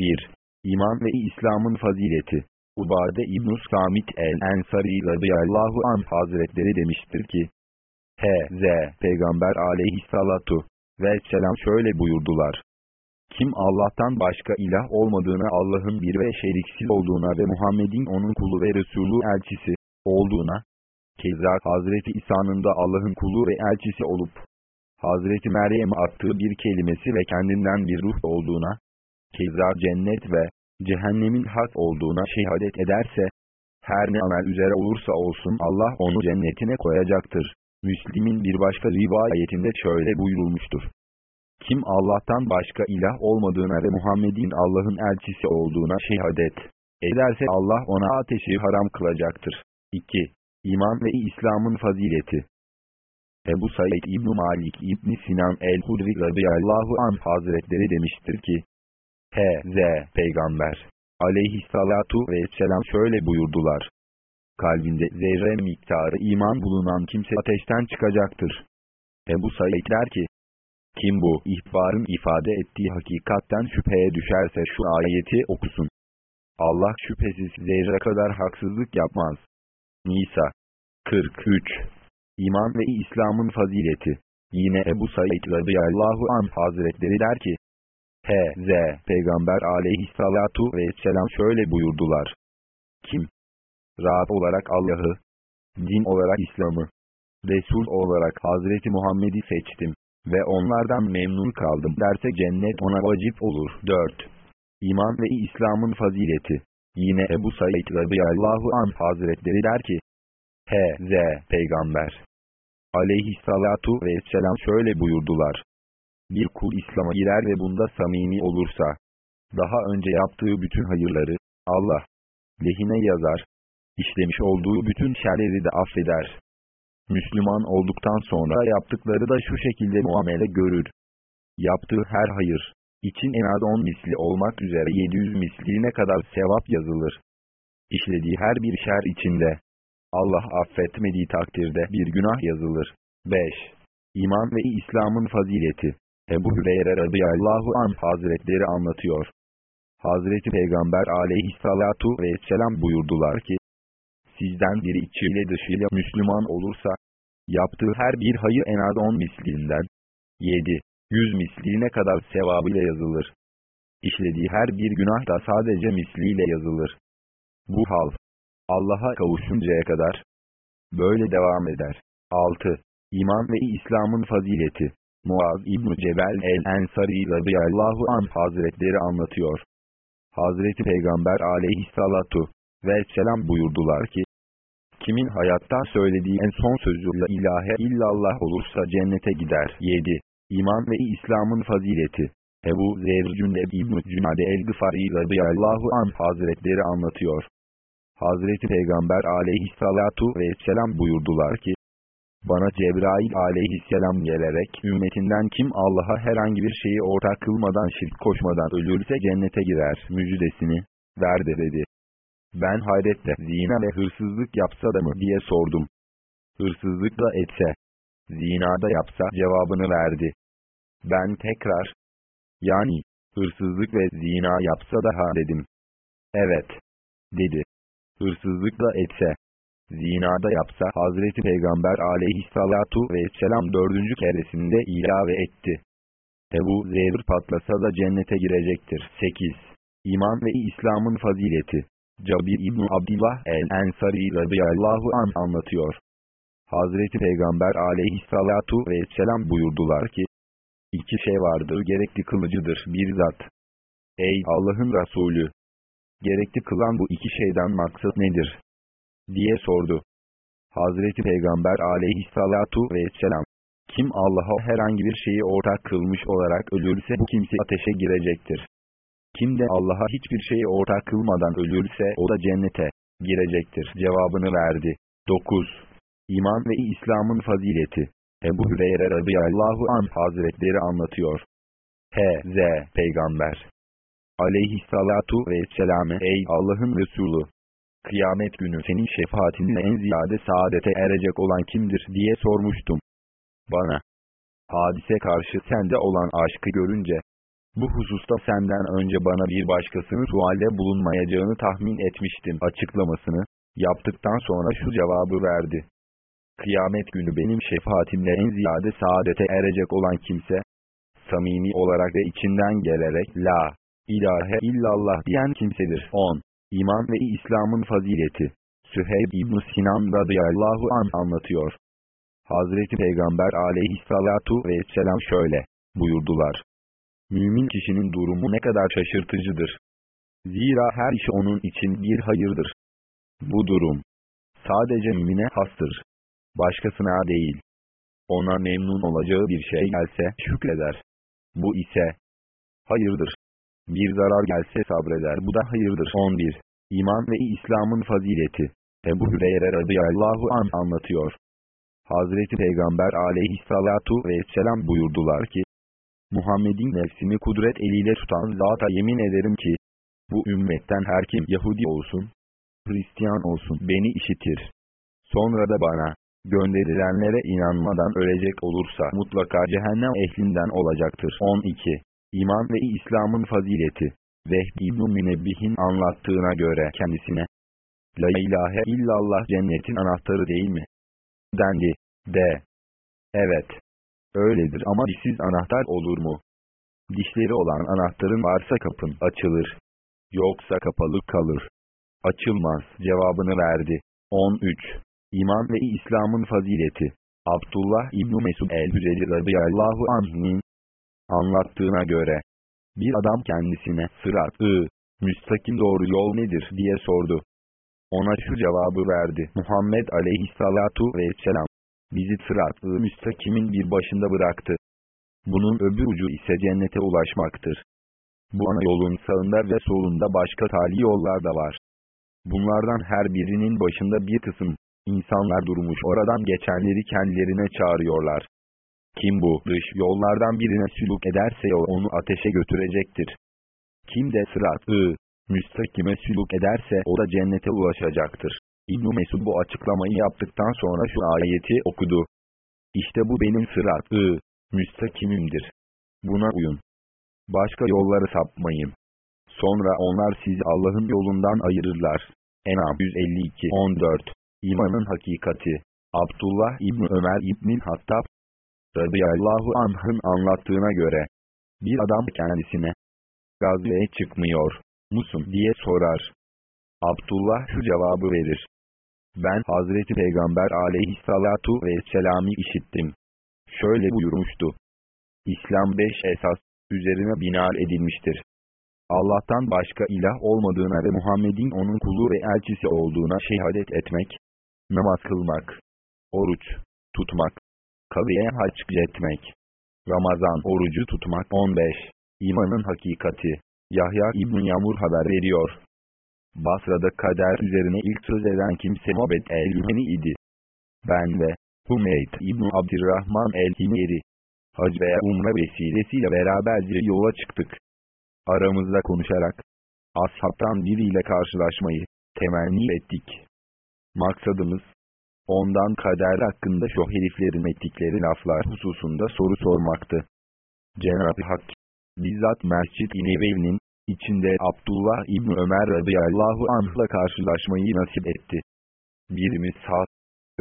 1. İman ve İslam'ın fazileti. Ubade İbn-i Samit el-Ensari radıyallahu anh hazretleri demiştir ki, H.Z. Peygamber aleyhissalatu vesselam şöyle buyurdular. Kim Allah'tan başka ilah olmadığına Allah'ın bir ve şeriksiz olduğuna ve Muhammed'in onun kulu ve Resulü elçisi olduğuna, Keza Hazreti İsa'nın da Allah'ın kulu ve elçisi olup, Hazreti Meryem'e attığı bir kelimesi ve kendinden bir ruh olduğuna, keza cennet ve cehennemin hak olduğuna şehadet ederse, her ne amel üzere olursa olsun Allah onu cennetine koyacaktır. Müslim'in bir başka rivayetinde şöyle buyurulmuştur. Kim Allah'tan başka ilah olmadığına ve Muhammed'in Allah'ın elçisi olduğuna şehadet ederse Allah ona ateşi haram kılacaktır. 2. İman ve İslam'ın fazileti Ebu Said İbn Malik İbn Sinan el-Hudri radıyallahu anh hazretleri demiştir ki, H.Z. Peygamber aleyhissalatu vesselam şöyle buyurdular. Kalbinde zerre miktarı iman bulunan kimse ateşten çıkacaktır. Ebu Said der ki, kim bu ihbarın ifade ettiği hakikatten şüpheye düşerse şu ayeti okusun. Allah şüphesiz zerre kadar haksızlık yapmaz. Nisa 43 İman ve İslam'ın fazileti Yine Ebu Said radıyallahu anh hazretleri der ki, H.Z. Peygamber aleyhissalatu vesselam şöyle buyurdular. Kim? Rab olarak Allah'ı, din olarak İslam'ı, Resul olarak Hazreti Muhammed'i seçtim ve onlardan memnun kaldım derse cennet ona vacip olur. 4. İman ve İslam'ın fazileti Yine Ebu Said radıyallahu anh hazretleri der ki, H.Z. Peygamber aleyhissalatu vesselam şöyle buyurdular. Bir kul İslam'a girer ve bunda samimi olursa, daha önce yaptığı bütün hayırları, Allah, lehine yazar, işlemiş olduğu bütün şerleri de affeder. Müslüman olduktan sonra yaptıkları da şu şekilde muamele görür. Yaptığı her hayır, için en az 10 misli olmak üzere 700 misline kadar sevap yazılır. İşlediği her bir şer içinde, Allah affetmediği takdirde bir günah yazılır. 5. İman ve İslam'ın fazileti Ebu Hüreyre radıyallahu anh hazretleri anlatıyor. Hazreti Peygamber aleyhissalatu vesselam buyurdular ki, Sizden biri içiyle dışıyla Müslüman olursa, yaptığı her bir hayır en az 10 mislinden, 7, 100 misliğine kadar sevabıyla yazılır. İşlediği her bir günah da sadece misliyle yazılır. Bu hal, Allah'a kavuşuncaya kadar, böyle devam eder. 6. İman ve İslam'ın fazileti Muaz İbn Cebel el-Ensari radıyallahu anh hazretleri anlatıyor. Hazreti Peygamber aleyhissalatu vesselam buyurdular ki, Kimin hayatta söylediği en son sözü la ilahe illallah olursa cennete gider. 7. İman ve İslam'ın fazileti Ebu Zer Cündeb İbn-i Cünade el-Gıfari radıyallahu anh hazretleri anlatıyor. Hazreti Peygamber aleyhissalatu vesselam buyurdular ki, bana Cebrail aleyhisselam gelerek ümmetinden kim Allah'a herhangi bir şeyi ortak kılmadan şirk koşmadan ölürse cennete girer müjdesini verdi dedi. Ben hayrette zina ve hırsızlık yapsa da mı diye sordum. Hırsızlık da etse, zina da yapsa cevabını verdi. Ben tekrar, yani, hırsızlık ve zina yapsa daha dedim. Evet, dedi. Hırsızlık da etse, zina da yapsa Hazreti Peygamber aleyhissalatu vesselam dördüncü keresinde ilave etti. Ebu Zevr patlasa da cennete girecektir. 8. İman ve İslam'ın fazileti Cabir İbn Abdullah el-Ensari radıyallahu anh anlatıyor. Hazreti Peygamber aleyhissalatu vesselam buyurdular ki, İki şey vardır gerekli kılıcıdır bir zat. Ey Allah'ın Resulü! Gerekli kılan bu iki şeyden maksat nedir? Diye sordu. Hazreti Peygamber aleyhissalatu vesselam, kim Allah'a herhangi bir şeyi ortak kılmış olarak ölürse bu kimse ateşe girecektir. Kim de Allah'a hiçbir şeyi ortak kılmadan ölürse o da cennete girecektir cevabını verdi. 9. İman ve İslam'ın fazileti Ebu Hüreyre radıyallahu anh hazretleri anlatıyor. H.Z. Peygamber aleyhissalatu vesselam'e ey Allah'ın Resulü kıyamet günü senin şefaatinle en ziyade saadete erecek olan kimdir diye sormuştum. Bana hadise karşı sende olan aşkı görünce Bu hususta senden önce bana bir başkasının sualde bulunmayacağını tahmin etmiştim açıklamasını yaptıktan sonra şu cevabı verdi. Kıyamet günü benim şefaatimle en ziyade saadete erecek olan kimse, samimi olarak ve içinden gelerek La ilahe illallah diyen kimsedir. 10. İman ve İslam'ın fazileti. Süheyb İbn Sinan radıyallahu an anlatıyor. Hazreti Peygamber aleyhissalatu vesselam şöyle buyurdular. Mümin kişinin durumu ne kadar şaşırtıcıdır. Zira her iş onun için bir hayırdır. Bu durum sadece mümine hastır. Başkasına değil. Ona memnun olacağı bir şey gelse şükreder. Bu ise hayırdır. Bir zarar gelse sabreder. Bu da hayırdır. 11. İman ve İslam'ın fazileti. Ebu Hüreyre radıyallahu an anlatıyor. Hazreti Peygamber aleyhissalatu vesselam buyurdular ki, Muhammed'in nefsini kudret eliyle tutan zata yemin ederim ki, bu ümmetten her kim Yahudi olsun, Hristiyan olsun beni işitir. Sonra da bana, gönderilenlere inanmadan ölecek olursa mutlaka cehennem ehlinden olacaktır. 12. İman ve İslam'ın fazileti. Vehb İbn-i anlattığına göre kendisine, La ilahe illallah cennetin anahtarı değil mi? Dendi. De. Evet. Öyledir ama dişsiz anahtar olur mu? Dişleri olan anahtarın varsa kapın açılır. Yoksa kapalı kalır. Açılmaz cevabını verdi. 13. İman ve İslam'ın fazileti. Abdullah İbn Mesud el-Hüzeli radıyallahu anh'ın anlattığına göre bir adam kendisine sırat-ı müstakim doğru yol nedir diye sordu. Ona şu cevabı verdi. Muhammed aleyhissalatu vesselam bizi sırat-ı müstakimin bir başında bıraktı. Bunun öbür ucu ise cennete ulaşmaktır. Bu ana yolun sağında ve solunda başka tali yollar da var. Bunlardan her birinin başında bir kısım insanlar durmuş oradan geçenleri kendilerine çağırıyorlar. Kim bu dış yollardan birine sülük ederse o onu ateşe götürecektir. Kim de sırat-ı müstakime sülük ederse o da cennete ulaşacaktır. ibn Mesud bu açıklamayı yaptıktan sonra şu ayeti okudu. İşte bu benim sırat-ı müstakimimdir. Buna uyun. Başka yolları sapmayın. Sonra onlar sizi Allah'ın yolundan ayırırlar. Enam 152 14 İmanın hakikati Abdullah İbni Ömer İbni Hattab radıyallahu anh'ın anlattığına göre bir adam kendisine gazveye çıkmıyor musun diye sorar. Abdullah şu cevabı verir. Ben Hazreti Peygamber aleyhissalatu vesselam'ı işittim. Şöyle buyurmuştu. İslam beş esas üzerine bina edilmiştir. Allah'tan başka ilah olmadığına ve Muhammed'in onun kulu ve elçisi olduğuna şehadet etmek, namaz kılmak, oruç tutmak, kabiye hac etmek, Ramazan orucu tutmak 15. İmanın hakikati Yahya İbn Yamur haber veriyor. Basra'da kader üzerine ilk söz eden kimse Mabed el-Hümeni idi. Ben ve Hümeyd İbn Abdirrahman el-Himeri, hac veya umre vesilesiyle beraberce yola çıktık. Aramızda konuşarak, ashabtan biriyle karşılaşmayı temenni ettik. Maksadımız, ondan kader hakkında şu heriflerin ettikleri laflar hususunda soru sormaktı. Cenab-ı Hak, bizzat Mescid-i Nebevi'nin içinde Abdullah İbni Ömer radıyallahu anh'la karşılaşmayı nasip etti. Birimiz sağ,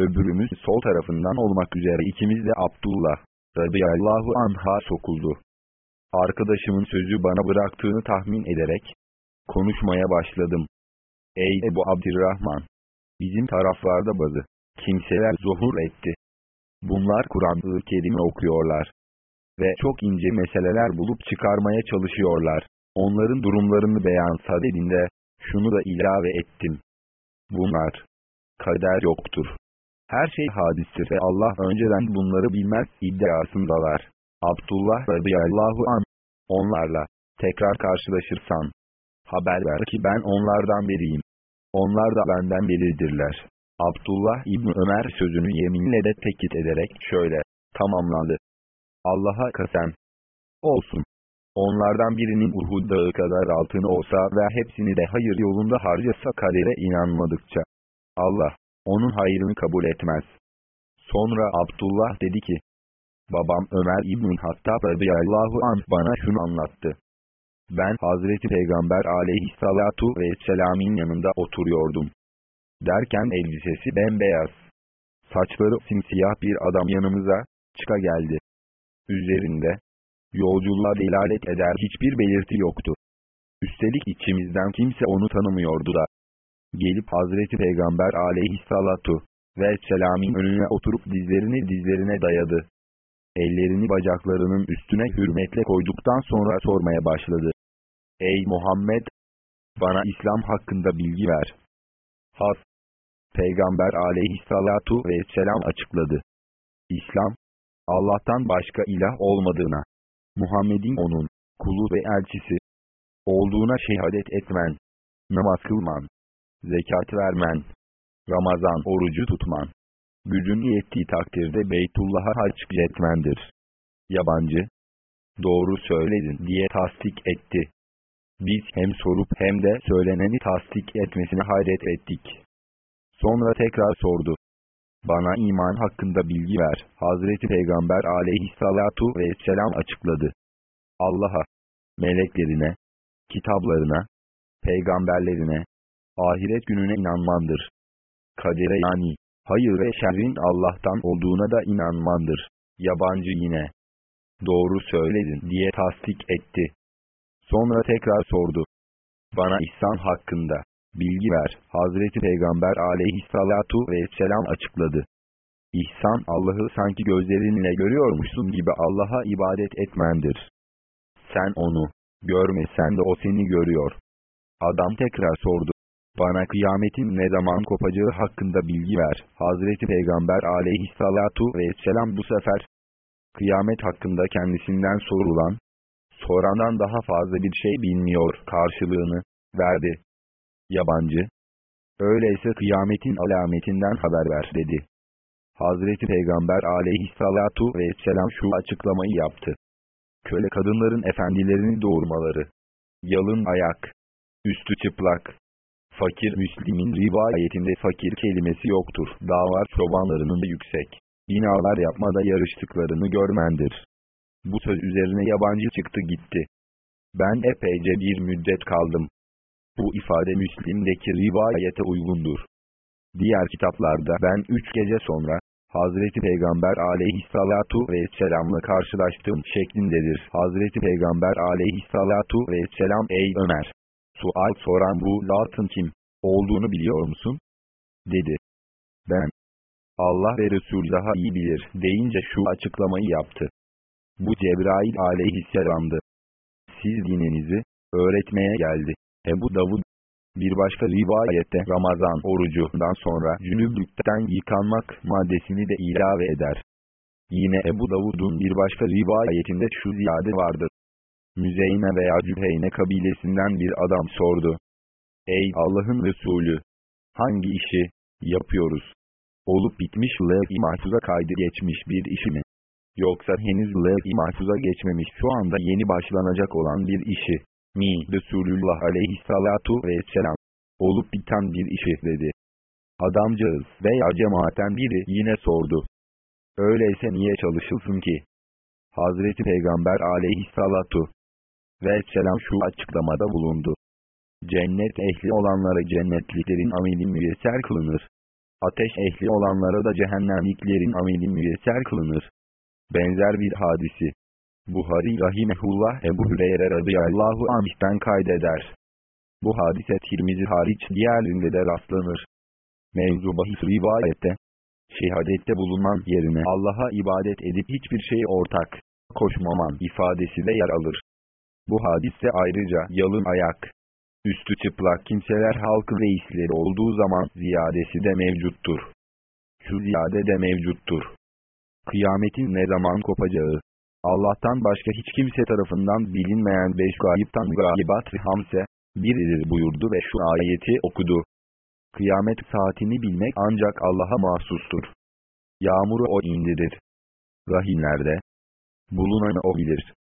öbürümüz sol tarafından olmak üzere ikimiz de Abdullah radıyallahu anh'a sokuldu. Arkadaşımın sözü bana bıraktığını tahmin ederek, konuşmaya başladım. Ey Ebu Abdirrahman! Bizim taraflarda bazı kimseler zuhur etti. Bunlar Kur'an-ı Kerim'i okuyorlar. Ve çok ince meseleler bulup çıkarmaya çalışıyorlar. Onların durumlarını beyan sadedinde, şunu da ilave ettim. Bunlar, kader yoktur. Her şey hadistir ve Allah önceden bunları bilmez iddiasındalar. Abdullah radıyallahu an, onlarla, tekrar karşılaşırsan, haber ver ki ben onlardan beriyim. Onlar da benden belidirler. Abdullah İbni Ömer sözünü yeminle de tekit ederek şöyle, tamamlandı. Allah'a kasem. Olsun. Onlardan birinin Uhud dağı kadar altını olsa ve hepsini de hayır yolunda harcasa kadere inanmadıkça. Allah, onun hayrını kabul etmez. Sonra Abdullah dedi ki, Babam Ömer İbn Hattab radıyallahu anh bana şunu anlattı. Ben Hazreti Peygamber aleyhissalatu vesselam'in yanında oturuyordum. Derken elbisesi bembeyaz. Saçları simsiyah bir adam yanımıza çıka geldi. Üzerinde yolculuğa delalet eder hiçbir belirti yoktu. Üstelik içimizden kimse onu tanımıyordu da. Gelip Hazreti Peygamber aleyhissalatu vesselam'in önüne oturup dizlerini dizlerine dayadı. Ellerini bacaklarının üstüne hürmetle koyduktan sonra sormaya başladı. Ey Muhammed! Bana İslam hakkında bilgi ver. Has. Peygamber aleyhissalatu vesselam açıkladı. İslam, Allah'tan başka ilah olmadığına, Muhammed'in onun, kulu ve elçisi, olduğuna şehadet etmen, namaz kılman, zekat vermen, Ramazan orucu tutman, gücün yettiği takdirde Beytullah'a hac etmendir. Yabancı, doğru söyledin diye tasdik etti. Biz hem sorup hem de söyleneni tasdik etmesine hayret ettik. Sonra tekrar sordu. Bana iman hakkında bilgi ver. Hazreti Peygamber aleyhissalatu vesselam açıkladı. Allah'a, meleklerine, kitaplarına, peygamberlerine, ahiret gününe inanmandır. Kadere yani, hayır ve şerrin Allah'tan olduğuna da inanmandır. Yabancı yine, doğru söyledin diye tasdik etti. Sonra tekrar sordu. Bana ihsan hakkında bilgi ver. Hazreti Peygamber aleyhissalatu vesselam açıkladı. İhsan Allah'ı sanki gözlerinle görüyormuşsun gibi Allah'a ibadet etmendir. Sen onu görmesen de o seni görüyor. Adam tekrar sordu. Bana kıyametin ne zaman kopacağı hakkında bilgi ver. Hazreti Peygamber aleyhissalatu vesselam bu sefer kıyamet hakkında kendisinden sorulan, sorandan daha fazla bir şey bilmiyor karşılığını verdi. Yabancı, öyleyse kıyametin alametinden haber ver dedi. Hazreti Peygamber aleyhissalatu vesselam şu açıklamayı yaptı. Köle kadınların efendilerini doğurmaları, yalın ayak, üstü çıplak, fakir Müslim'in rivayetinde fakir kelimesi yoktur. Dağlar çobanlarının yüksek, binalar yapmada yarıştıklarını görmendir. Bu söz üzerine yabancı çıktı gitti. Ben epeyce bir müddet kaldım. Bu ifade Müslim'deki rivayete uygundur. Diğer kitaplarda ben üç gece sonra, Hazreti Peygamber aleyhissalatu vesselamla karşılaştığım şeklindedir. Hazreti Peygamber aleyhissalatu vesselam ey Ömer! Sual soran bu zatın kim olduğunu biliyor musun? Dedi. Ben. Allah ve Resul daha iyi bilir deyince şu açıklamayı yaptı. Bu Cebrail aleyhisselamdı. Siz dininizi öğretmeye geldi. Ebu Davud bir başka rivayette Ramazan orucundan sonra cünüblükten yıkanmak maddesini de ilave eder. Yine Ebu Davud'un bir başka rivayetinde şu ziyade vardır. Müzeyne veya Cüheyne kabilesinden bir adam sordu. Ey Allah'ın Resulü! Hangi işi yapıyoruz? Olup bitmiş levh-i mahfuza kaydı geçmiş bir işi mi? Yoksa henüz levh-i mahfuza geçmemiş şu anda yeni başlanacak olan bir işi mi Resulullah aleyhissalatu vesselam olup biten bir işi dedi. Adamcağız veya cemaaten biri yine sordu. Öyleyse niye çalışılsın ki? Hazreti Peygamber aleyhissalatu vesselam şu açıklamada bulundu. Cennet ehli olanlara cennetliklerin ameli müyesser kılınır. Ateş ehli olanlara da cehennemliklerin ameli müyesser kılınır. Benzer bir hadisi. Buhari rahimehullah Ebu Hüreyre radıyallahu anh'ten kaydeder. Bu hadise Tirmizi hariç diğerlerinde de rastlanır. Mevzu bahis rivayette, şehadette bulunan yerine Allah'a ibadet edip hiçbir şeye ortak, koşmaman ifadesi de yer alır. Bu hadiste ayrıca yalın ayak, üstü çıplak kimseler halkı reisleri olduğu zaman ziyadesi de mevcuttur. Şu ziyade de mevcuttur. Kıyametin ne zaman kopacağı, Allah'tan başka hiç kimse tarafından bilinmeyen beş gayiptan gaybat ve hamse, biridir buyurdu ve şu ayeti okudu. Kıyamet saatini bilmek ancak Allah'a mahsustur. Yağmuru O indirir. Rahimlerde. Bulunanı O bilir.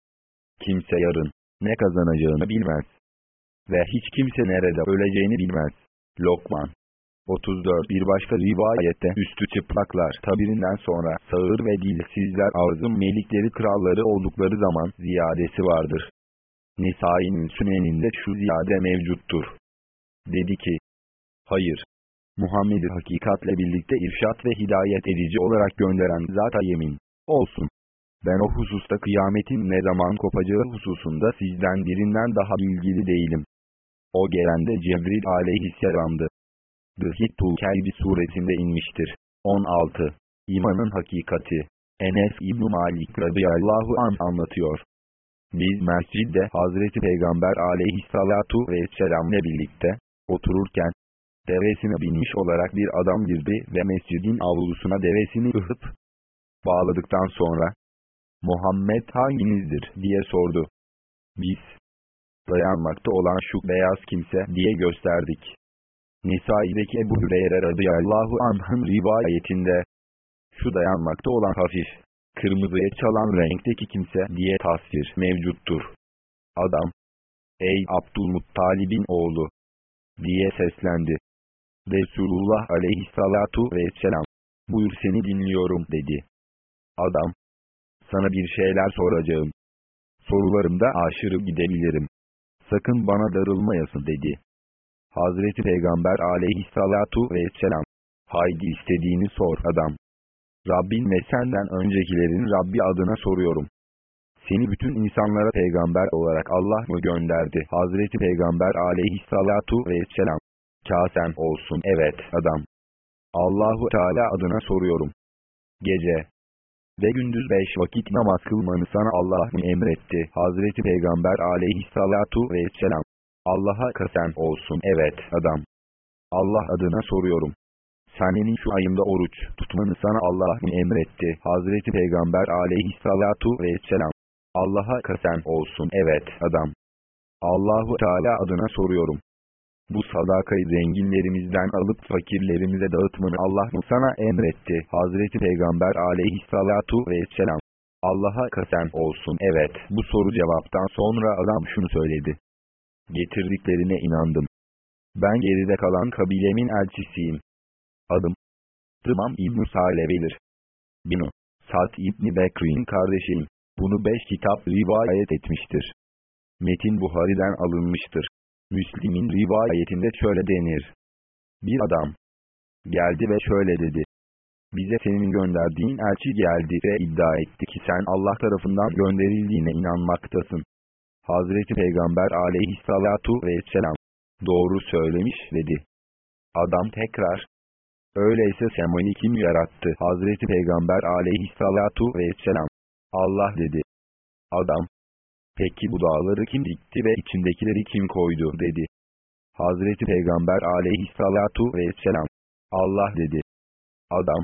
Kimse yarın, ne kazanacağını bilmez. Ve hiç kimse nerede öleceğini bilmez. Lokman 34 Bir başka rivayette üstü çıplaklar tabirinden sonra sağır ve dilsizler arzın melikleri kralları oldukları zaman ziyadesi vardır. Nisai'nin süneninde şu ziyade mevcuttur. Dedi ki, hayır, Muhammed'i hakikatle birlikte irşat ve hidayet edici olarak gönderen zata yemin olsun. Ben o hususta kıyametin ne zaman kopacağı hususunda sizden birinden daha bilgili değilim. O gelen de Cebril aleyhisselamdı. Dıhittul Kelbi suresinde inmiştir. 16. İmanın hakikati. Enes İbn Malik radıyallahu an anlatıyor. Biz mescidde Hazreti Peygamber aleyhissalatu vesselam'le birlikte otururken devesine binmiş olarak bir adam girdi ve mescidin avlusuna devesini ıhıp bağladıktan sonra Muhammed hanginizdir diye sordu. Biz dayanmakta olan şu beyaz kimse diye gösterdik. Nisai'deki Ebu Hüreyre radıyallahu anh'ın rivayetinde şu dayanmakta olan hafif, kırmızıya çalan renkteki kimse diye tasvir mevcuttur. Adam, ey Abdülmuttalib'in oğlu diye seslendi. Resulullah aleyhissalatu vesselam, buyur seni dinliyorum dedi. Adam, sana bir şeyler soracağım. Sorularımda aşırı gidebilirim. Sakın bana darılmayasın dedi. Hazreti Peygamber aleyhissalatu vesselam. Haydi istediğini sor adam. Rabbin ve senden öncekilerin Rabbi adına soruyorum. Seni bütün insanlara peygamber olarak Allah mı gönderdi? Hazreti Peygamber aleyhissalatu vesselam. Kasem olsun evet adam. Allahu Teala adına soruyorum. Gece ve gündüz beş vakit namaz kılmanı sana Allah mı emretti? Hazreti Peygamber aleyhissalatu vesselam. Allah'a kasem olsun evet adam. Allah adına soruyorum. Senenin şu ayında oruç tutmanı sana Allah emretti? Hazreti Peygamber aleyhissalatu vesselam. Allah'a kasem olsun evet adam. Allahu Teala adına soruyorum. Bu sadakayı zenginlerimizden alıp fakirlerimize dağıtmanı Allah mı sana emretti? Hazreti Peygamber aleyhissalatu vesselam. Allah'a kasem olsun evet. Bu soru cevaptan sonra adam şunu söyledi. Getirdiklerine inandım. Ben geride kalan kabilemin elçisiyim. Adım. Tımam İbn-i Saleve'dir. Binu. Sa'd İbni Bekri'nin kardeşiyim. Bunu beş kitap rivayet etmiştir. Metin Buhari'den alınmıştır. Müslim'in rivayetinde şöyle denir. Bir adam geldi ve şöyle dedi. Bize senin gönderdiğin elçi geldi ve iddia etti ki sen Allah tarafından gönderildiğine inanmaktasın. Hazreti Peygamber aleyhissalatu vesselam doğru söylemiş dedi. Adam tekrar öyleyse semayı kim yarattı? Hazreti Peygamber aleyhissalatu vesselam Allah dedi. Adam peki bu dağları kim dikti ve içindekileri kim koydu dedi. Hazreti Peygamber aleyhissalatu vesselam Allah dedi. Adam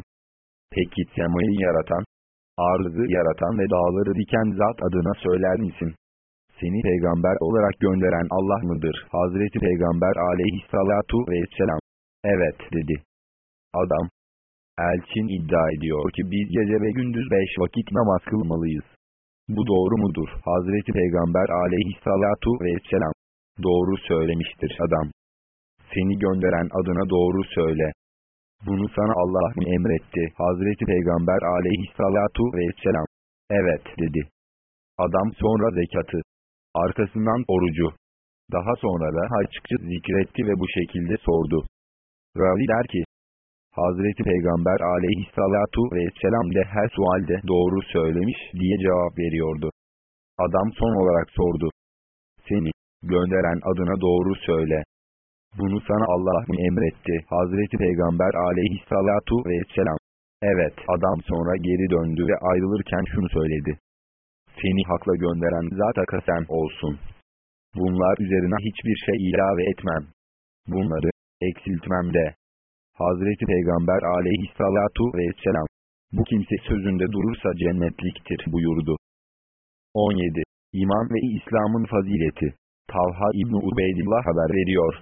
peki semayı yaratan, arzı yaratan ve dağları diken zat adına söyler misin? Seni peygamber olarak gönderen Allah mıdır? Hazreti Peygamber aleyhissalatu vesselam. Evet dedi. Adam. Elçin iddia ediyor ki biz gece ve gündüz beş vakit namaz kılmalıyız. Bu doğru mudur? Hazreti Peygamber aleyhissalatu vesselam. Doğru söylemiştir adam. Seni gönderen adına doğru söyle. Bunu sana Allah mı emretti? Hazreti Peygamber aleyhissalatu vesselam. Evet dedi. Adam sonra zekatı, Arkasından orucu. Daha sonra da açıkça zikretti ve bu şekilde sordu. Ravi der ki, Hazreti Peygamber aleyhissalatu vesselam de her sualde doğru söylemiş diye cevap veriyordu. Adam son olarak sordu. Seni, gönderen adına doğru söyle. Bunu sana Allah mı emretti? Hazreti Peygamber aleyhissalatu vesselam. Evet, adam sonra geri döndü ve ayrılırken şunu söyledi seni hakla gönderen zata kasem olsun. Bunlar üzerine hiçbir şey ilave etmem. Bunları eksiltmem de. Hazreti Peygamber aleyhissalatu vesselam. Bu kimse sözünde durursa cennetliktir buyurdu. 17. İman ve İslam'ın fazileti. Talha İbni Ubeydillah haber veriyor.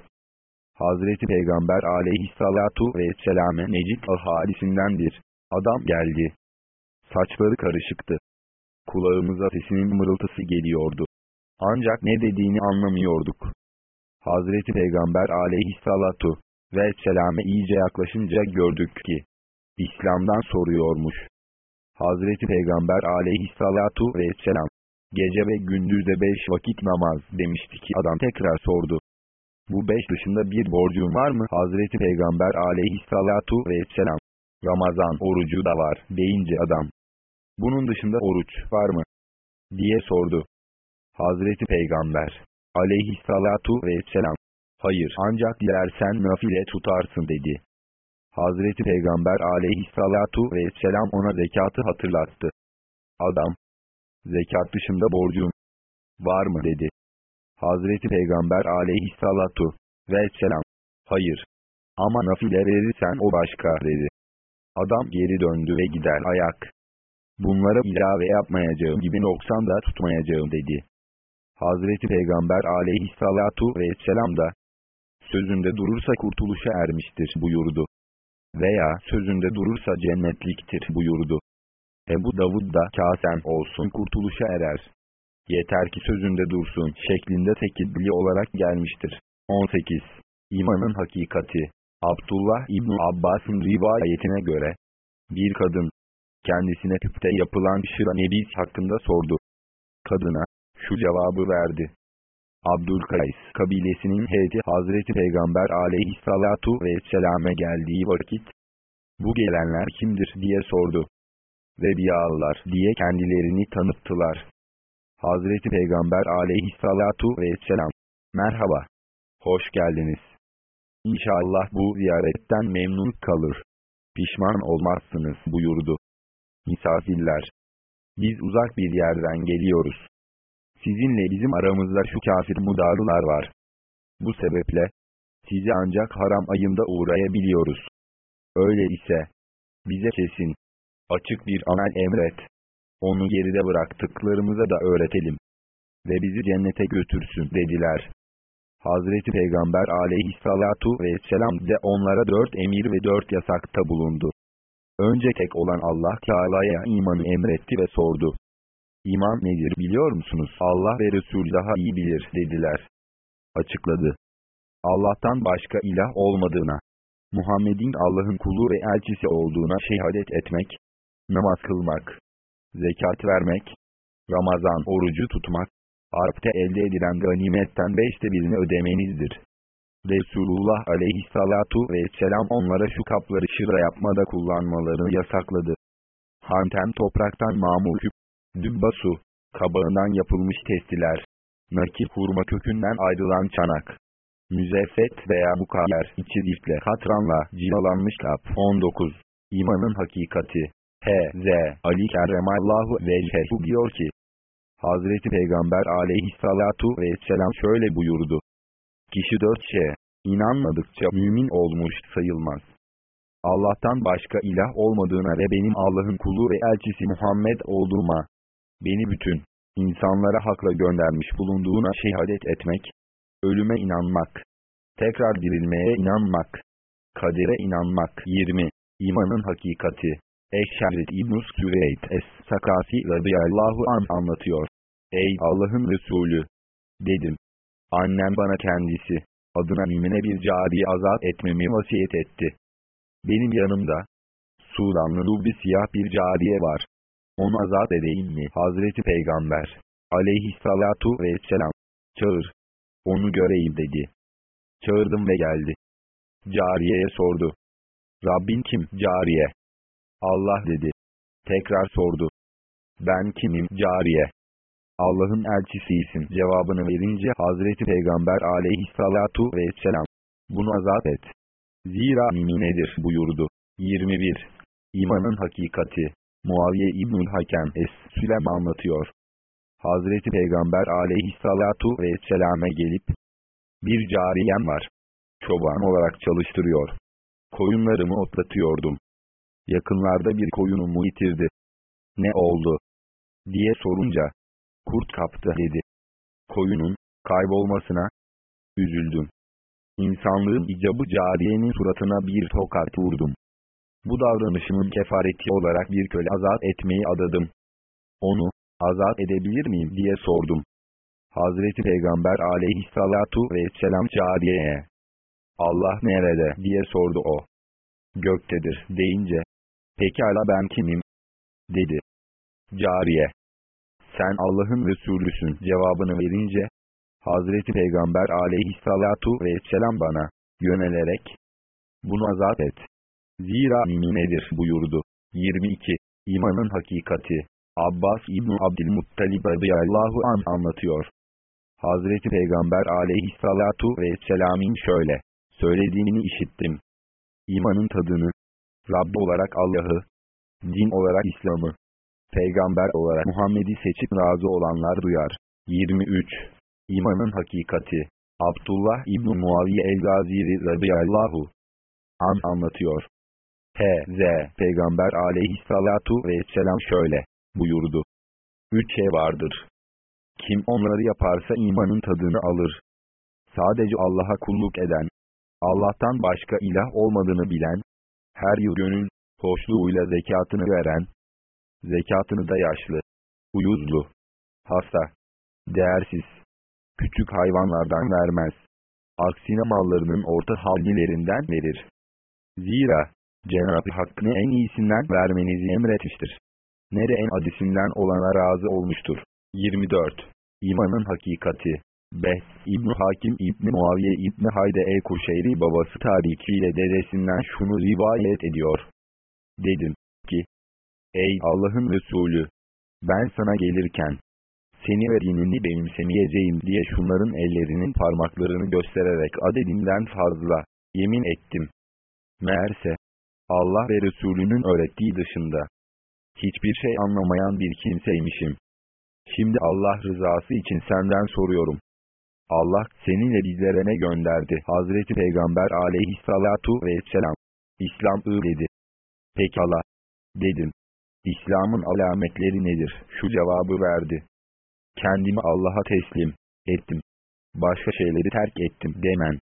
Hazreti Peygamber aleyhissalatu vesselam'e Necid ahalisindendir. Adam geldi. Saçları karışıktı. Kulağımıza sesinin mırıltısı geliyordu. Ancak ne dediğini anlamıyorduk. Hazreti Peygamber aleyhissalatu ve selame iyice yaklaşınca gördük ki, İslam'dan soruyormuş. Hazreti Peygamber aleyhissalatu vesselam, gece ve gündüzde beş vakit namaz demişti ki adam tekrar sordu. Bu beş dışında bir borcun var mı? Hazreti Peygamber aleyhissalatu vesselam, Ramazan orucu da var deyince adam. Bunun dışında oruç var mı? diye sordu. Hazreti Peygamber aleyhissalatu vesselam, hayır ancak dilersen nafile tutarsın dedi. Hazreti Peygamber aleyhissalatu vesselam ona zekatı hatırlattı. Adam, zekat dışında borcun var mı dedi. Hazreti Peygamber aleyhissalatu vesselam, hayır. Ama nafile verirsen o başka dedi. Adam geri döndü ve gider ayak. Bunlara ilave yapmayacağım gibi noksan da tutmayacağım dedi. Hazreti Peygamber aleyhissalatu vesselam da, sözünde durursa kurtuluşa ermiştir buyurdu veya sözünde durursa cennetliktir buyurdu. Ebu Davud da kasen olsun kurtuluşa erer. Yeter ki sözünde dursun şeklinde tekidli olarak gelmiştir. 18. İmanın hakikati Abdullah İbn Abbas'ın rivayetine göre, bir kadın, kendisine tüpte yapılan şıra nebiz hakkında sordu. Kadına, şu cevabı verdi. Abdülkays kabilesinin heyeti Hazreti Peygamber aleyhissalatu vesselame geldiği vakit, bu gelenler kimdir diye sordu. Rebiyalılar diye kendilerini tanıttılar. Hazreti Peygamber aleyhissalatu vesselam, merhaba, hoş geldiniz. İnşallah bu ziyaretten memnun kalır. Pişman olmazsınız buyurdu. Misafirler, biz uzak bir yerden geliyoruz. Sizinle bizim aramızda şu kafir mudarılar var. Bu sebeple, sizi ancak haram ayında uğrayabiliyoruz. Öyle ise, bize kesin, açık bir amel emret. Onu geride bıraktıklarımıza da öğretelim. Ve bizi cennete götürsün dediler. Hazreti Peygamber aleyhissalatu vesselam de onlara dört emir ve dört yasakta bulundu. Önce tek olan Allah Teala'ya imanı emretti ve sordu. İman nedir biliyor musunuz? Allah ve Resul daha iyi bilir dediler. Açıkladı. Allah'tan başka ilah olmadığına, Muhammed'in Allah'ın kulu ve elçisi olduğuna şehadet etmek, namaz kılmak, zekat vermek, Ramazan orucu tutmak, Arp'te elde edilen ganimetten beşte birini ödemenizdir. Resulullah aleyhissalatu vesselam onlara şu kapları şıra yapmada kullanmalarını yasakladı. Hantem topraktan mamul küp, Dübba kabağından yapılmış testiler, nakil hurma kökünden ayrılan çanak, müzeffet veya mukayer içi difle katranla cilalanmış kap 19. İmanın hakikati H.Z. Ali Kerremallahu Vecehu diyor ki, Hazreti Peygamber aleyhissalatu vesselam şöyle buyurdu. Kişi dört şeye, inanmadıkça mümin olmuş sayılmaz. Allah'tan başka ilah olmadığına ve benim Allah'ın kulu ve elçisi Muhammed olduğuma, beni bütün insanlara hakla göndermiş bulunduğuna şehadet etmek, ölüme inanmak, tekrar dirilmeye inanmak, kadere inanmak 20. İmanın hakikati Eşşerit İbn-i Süveyd Es-Sakasi radıyallahu an anlatıyor. Ey Allah'ın Resulü! Dedim. Annem bana kendisi, adına mümine bir cariye azat etmemi vasiyet etti. Benim yanımda, Sudanlı Rubi siyah bir cariye var. Onu azat edeyim mi? Hazreti Peygamber aleyhissalatu vesselam çağır. Onu göreyim dedi. Çağırdım ve geldi. Cariyeye sordu. Rabbin kim? Cariye. Allah dedi. Tekrar sordu. Ben kimim? Cariye. Allah'ın elçisiysin cevabını verince Hazreti Peygamber aleyhissalatu vesselam. Bunu azat et. Zira nedir buyurdu. 21. İmanın hakikati Muaviye İbnül Hakem Es-Sülem anlatıyor. Hazreti Peygamber aleyhissalatu vesselame gelip, bir cariyem var. Çoban olarak çalıştırıyor. Koyunlarımı otlatıyordum. Yakınlarda bir koyunumu yitirdi. Ne oldu? diye sorunca, kurt kaptı dedi. Koyunun, kaybolmasına, üzüldüm. İnsanlığın icabı cariyenin suratına bir tokat vurdum. Bu davranışımın kefareti olarak bir köle azat etmeyi adadım. Onu, azat edebilir miyim diye sordum. Hazreti Peygamber aleyhissalatu vesselam cariyeye, Allah nerede diye sordu o. Göktedir deyince, pekala ben kimim? dedi. Cariye, sen Allah'ın Resulüsün cevabını verince, Hazreti Peygamber aleyhissalatu vesselam bana, yönelerek, bunu azat et. Zira nedir buyurdu. 22. İmanın hakikati. Abbas İbni Abdülmuttalib radıyallahu an anlatıyor. Hazreti Peygamber aleyhissalatu vesselam'in şöyle söylediğini işittim. İmanın tadını, Rabb olarak Allah'ı, din olarak İslam'ı, peygamber olarak Muhammed'i seçip razı olanlar duyar. 23. İmanın hakikati Abdullah İbn Muaviye el-Gaziri radıyallahu an anlatıyor. H.Z. Peygamber aleyhissalatu vesselam şöyle buyurdu. Üç şey vardır. Kim onları yaparsa imanın tadını alır. Sadece Allah'a kulluk eden, Allah'tan başka ilah olmadığını bilen, her yıl gönül hoşluğuyla zekatını veren, zekatını da yaşlı, uyuzlu, hasta, değersiz, küçük hayvanlardan vermez. Aksine mallarının orta halilerinden verir. Zira, Cenab-ı Hakk'ın en iyisinden vermenizi emretmiştir. Nere en adisinden olana razı olmuştur. 24. İmanın hakikati Beh, İbn Hakim İbn Muaviye İbn Hayde el-Kuşeyri babası tarihiyle dedesinden şunu rivayet ediyor. Dedim ki, Ey Allah'ın Resulü! Ben sana gelirken, seni ve dinini benimsemeyeceğim diye şunların ellerinin parmaklarını göstererek adedinden fazla, yemin ettim. Meğerse, Allah ve Resulünün öğrettiği dışında, hiçbir şey anlamayan bir kimseymişim. Şimdi Allah rızası için senden soruyorum. Allah seninle bizlere ne gönderdi? Hazreti Peygamber aleyhissalatu vesselam. İslam dedi. Pekala. Dedim. İslam'ın alametleri nedir? Şu cevabı verdi. Kendimi Allah'a teslim ettim. Başka şeyleri terk ettim demen.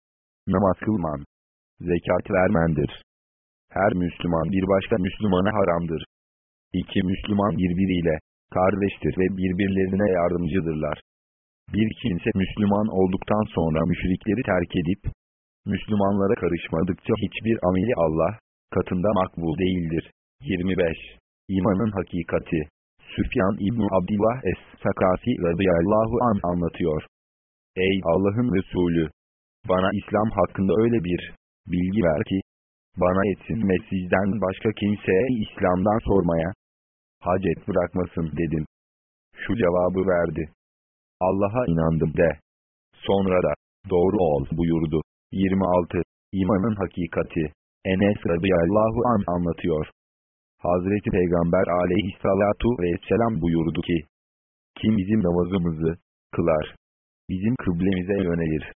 Namaz kılman. Zekat vermendir. Her Müslüman bir başka Müslümana haramdır. İki Müslüman birbiriyle kardeştir ve birbirlerine yardımcıdırlar. Bir kimse Müslüman olduktan sonra müşrikleri terk edip, Müslümanlara karışmadıkça hiçbir ameli Allah katında makbul değildir. 25. İmanın hakikati Süfyan İbn Abdullah Es-Sakasi radıyallahu an anlatıyor. Ey Allah'ın Resulü! Bana İslam hakkında öyle bir bilgi ver ki, bana etsin ve sizden başka kimseye İslam'dan sormaya, hacet bırakmasın dedim. Şu cevabı verdi. Allah'a inandım de. Sonra da, doğru ol buyurdu. 26. İmanın hakikati Enes radıyallahu an anlatıyor. Hazreti Peygamber aleyhissalatu vesselam buyurdu ki, Kim bizim namazımızı kılar, bizim kıblemize yönelir,